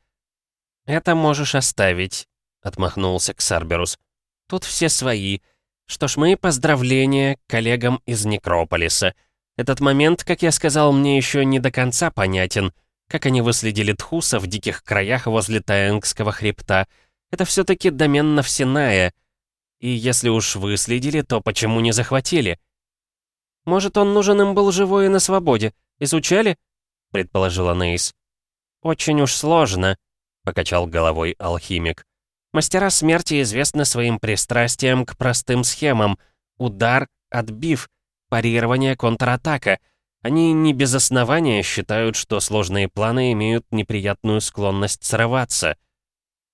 «Это можешь оставить», — отмахнулся Ксарберус. Тут все свои. Что ж, мои поздравления коллегам из Некрополиса. Этот момент, как я сказал, мне еще не до конца понятен. Как они выследили Тхуса в диких краях возле Таэнгского хребта. Это все-таки домен Навсиная. И если уж выследили, то почему не захватили? Может, он нужен им был живой и на свободе? Изучали? Предположила Нейс. Очень уж сложно, покачал головой алхимик. Мастера смерти известны своим пристрастием к простым схемам. Удар, отбив, парирование, контратака. Они не без основания считают, что сложные планы имеют неприятную склонность срываться.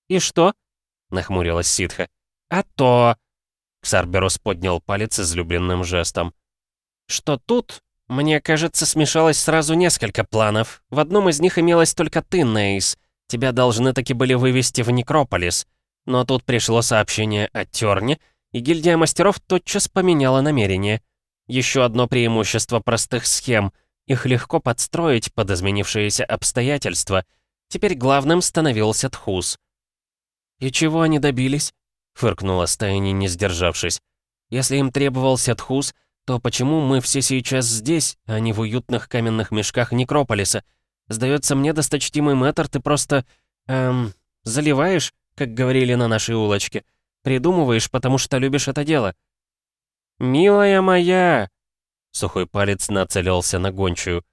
«И что?» — нахмурилась ситха. «А то...» — Ксарберус поднял палец излюбленным жестом. «Что тут, мне кажется, смешалось сразу несколько планов. В одном из них имелась только ты, Нейс. Тебя должны таки были вывести в Некрополис. Но тут пришло сообщение о Терне, и гильдия мастеров тотчас поменяла намерение. Еще одно преимущество простых схем. Их легко подстроить под изменившиеся обстоятельства. Теперь главным становился Тхус. «И чего они добились?» — фыркнула Стайни, не сдержавшись. «Если им требовался Тхус, то почему мы все сейчас здесь, а не в уютных каменных мешках Некрополиса? Сдается мне, досточтимый мэтр, ты просто... эм... заливаешь как говорили на нашей улочке. Придумываешь, потому что любишь это дело». «Милая моя!» Сухой палец нацелился на гончую.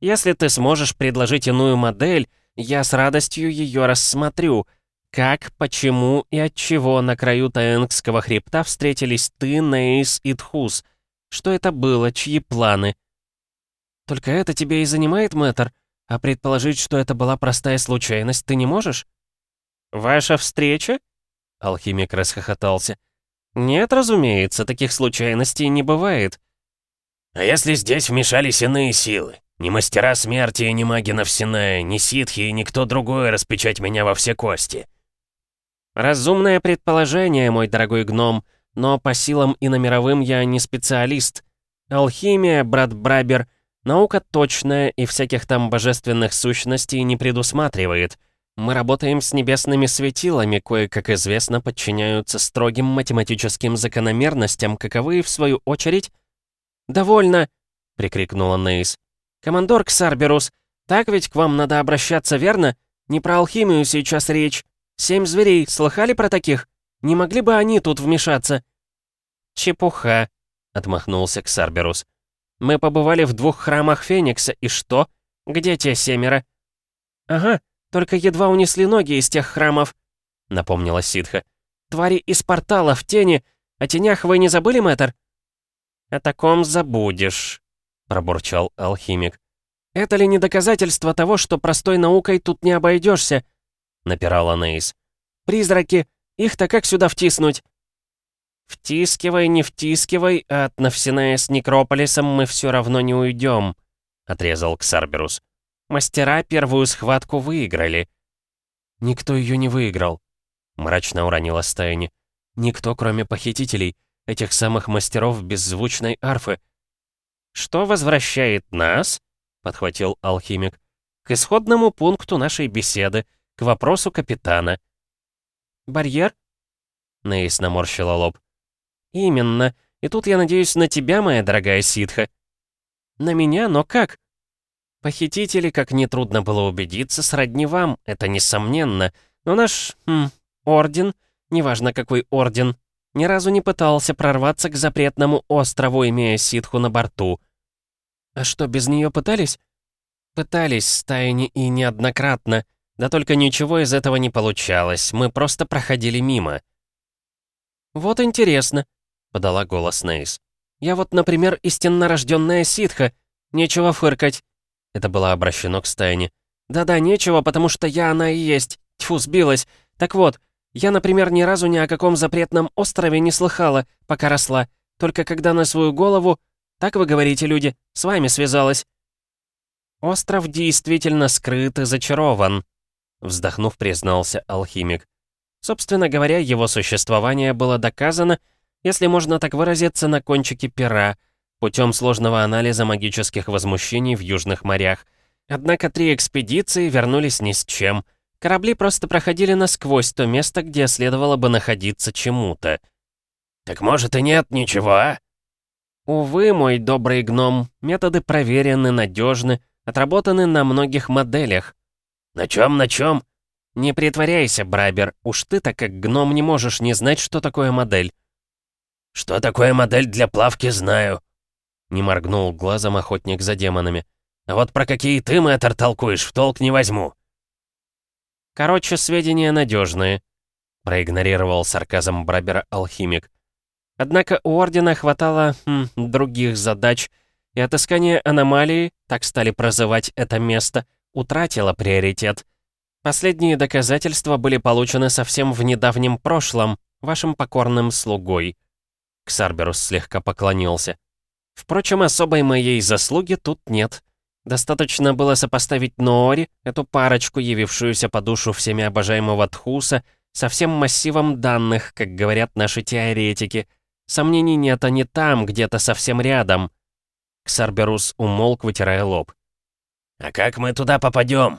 «Если ты сможешь предложить иную модель, я с радостью ее рассмотрю. Как, почему и от чего на краю Таэнгского хребта встретились ты, Нейс и Тхус? Что это было, чьи планы?» «Только это тебе и занимает, мэтр? А предположить, что это была простая случайность, ты не можешь?» «Ваша встреча?» Алхимик расхохотался. «Нет, разумеется, таких случайностей не бывает». «А если здесь вмешались иные силы? Ни мастера смерти, ни маги Навсиная, ни ситхи и никто другой распечать меня во все кости?» «Разумное предположение, мой дорогой гном, но по силам и на мировым я не специалист. Алхимия, брат Брабер, наука точная и всяких там божественных сущностей не предусматривает». Мы работаем с небесными светилами, кое-как известно, подчиняются строгим математическим закономерностям, каковы, в свою очередь... «Довольно!» — прикрикнула Нейс. «Командор Ксарберус, так ведь к вам надо обращаться, верно? Не про алхимию сейчас речь. Семь зверей, слыхали про таких? Не могли бы они тут вмешаться?» «Чепуха!» — отмахнулся Ксарберус. «Мы побывали в двух храмах Феникса, и что? Где те семеро?» «Ага, только едва унесли ноги из тех храмов», — напомнила ситха. «Твари из портала в тени. О тенях вы не забыли, мэтр?» «О таком забудешь», — пробурчал алхимик. «Это ли не доказательство того, что простой наукой тут не обойдешься?» — напирала Нейс. «Призраки! Их-то как сюда втиснуть?» «Втискивай, не втискивай, а от Навсиная с Некрополисом мы все равно не уйдем», — отрезал Ксарберус. Мастера первую схватку выиграли». «Никто ее не выиграл», — мрачно уронила Стайни. «Никто, кроме похитителей, этих самых мастеров беззвучной арфы». «Что возвращает нас?» — подхватил алхимик. «К исходному пункту нашей беседы, к вопросу капитана». «Барьер?» — Нейс наморщила лоб. «Именно. И тут я надеюсь на тебя, моя дорогая ситха». «На меня? Но как?» Похитители, как нетрудно было убедиться, сродни вам, это несомненно. Но наш, хм, орден, неважно какой орден, ни разу не пытался прорваться к запретному острову, имея ситху на борту. А что, без нее пытались? Пытались, стаяни и неоднократно. Да только ничего из этого не получалось, мы просто проходили мимо. «Вот интересно», — подала голос Нейс. «Я вот, например, истинно рожденная ситха. Нечего фыркать. Это было обращено к Стайне. «Да-да, нечего, потому что я она и есть. Тьфу, сбилась. Так вот, я, например, ни разу ни о каком запретном острове не слыхала, пока росла. Только когда на свою голову, так вы говорите, люди, с вами связалась». «Остров действительно скрыт и зачарован», — вздохнув, признался алхимик. Собственно говоря, его существование было доказано, если можно так выразиться, на кончике пера — путем сложного анализа магических возмущений в южных морях. Однако три экспедиции вернулись ни с чем. Корабли просто проходили насквозь то место, где следовало бы находиться чему-то. «Так может и нет ничего, а?» «Увы, мой добрый гном, методы проверены, надежны, отработаны на многих моделях». «На чем, на чем?» «Не притворяйся, Брабер, уж ты-то как гном не можешь не знать, что такое модель». «Что такое модель для плавки, знаю», — не моргнул глазом охотник за демонами. «А вот про какие ты, мэтр, толкуешь, в толк не возьму». «Короче, сведения надежные», — проигнорировал сарказм Брабера алхимик. Однако у Ордена хватало хм, других задач, и отыскание аномалии, так стали прозывать это место, утратило приоритет. Последние доказательства были получены совсем в недавнем прошлом, вашим покорным слугой. Ксарберус слегка поклонился. Впрочем, особой моей заслуги тут нет. Достаточно было сопоставить Ноори, эту парочку, явившуюся по душу всеми обожаемого Тхуса, со всем массивом данных, как говорят наши теоретики — Сомнений нет, они там, где-то совсем рядом. Ксарберус умолк, вытирая лоб. «А как мы туда попадем?»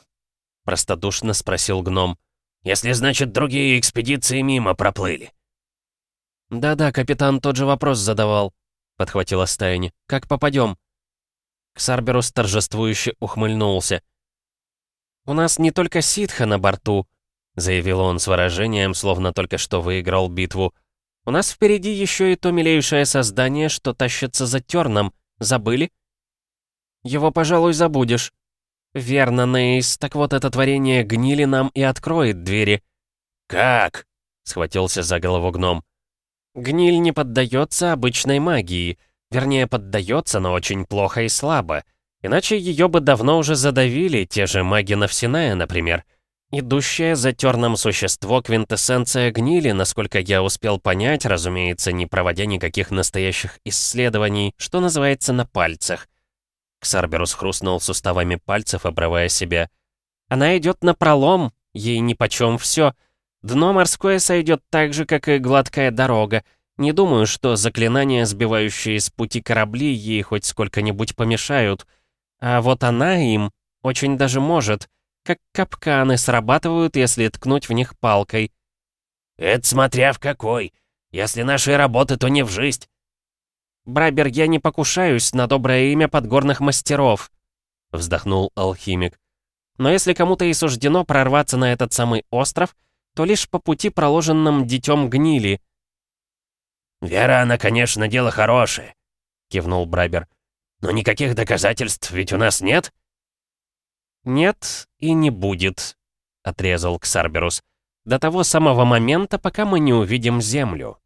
Простодушно спросил гном. «Если, значит, другие экспедиции мимо проплыли». «Да-да, капитан тот же вопрос задавал», — подхватила Стайни. «Как попадем?» Ксарберус торжествующе ухмыльнулся. «У нас не только ситха на борту», — заявил он с выражением, словно только что выиграл битву. У нас впереди еще и то милейшее создание, что тащится за терном. Забыли? Его, пожалуй, забудешь. Верно, Нейс. Так вот, это творение гнили нам и откроет двери. Как? Схватился за голову гном. Гниль не поддается обычной магии. Вернее, поддается, но очень плохо и слабо. Иначе ее бы давно уже задавили, те же маги Навсиная, например. Идущее за терном существо квинтэссенция гнили, насколько я успел понять, разумеется, не проводя никаких настоящих исследований, что называется на пальцах. Ксарберус хрустнул суставами пальцев, обрывая себя. Она идет на пролом, ей нипочем все. Дно морское сойдет так же, как и гладкая дорога. Не думаю, что заклинания, сбивающие с пути корабли, ей хоть сколько-нибудь помешают. А вот она им очень даже может — как капканы срабатывают, если ткнуть в них палкой. «Это смотря в какой. Если нашей работы, то не в жизнь». «Брабер, я не покушаюсь на доброе имя подгорных мастеров», — вздохнул алхимик. «Но если кому-то и суждено прорваться на этот самый остров, то лишь по пути, проложенным детем гнили». «Вера, она, конечно, дело хорошее», — кивнул Брабер. «Но никаких доказательств ведь у нас нет?» «Нет и не будет», — отрезал Ксарберус, «до того самого момента, пока мы не увидим Землю».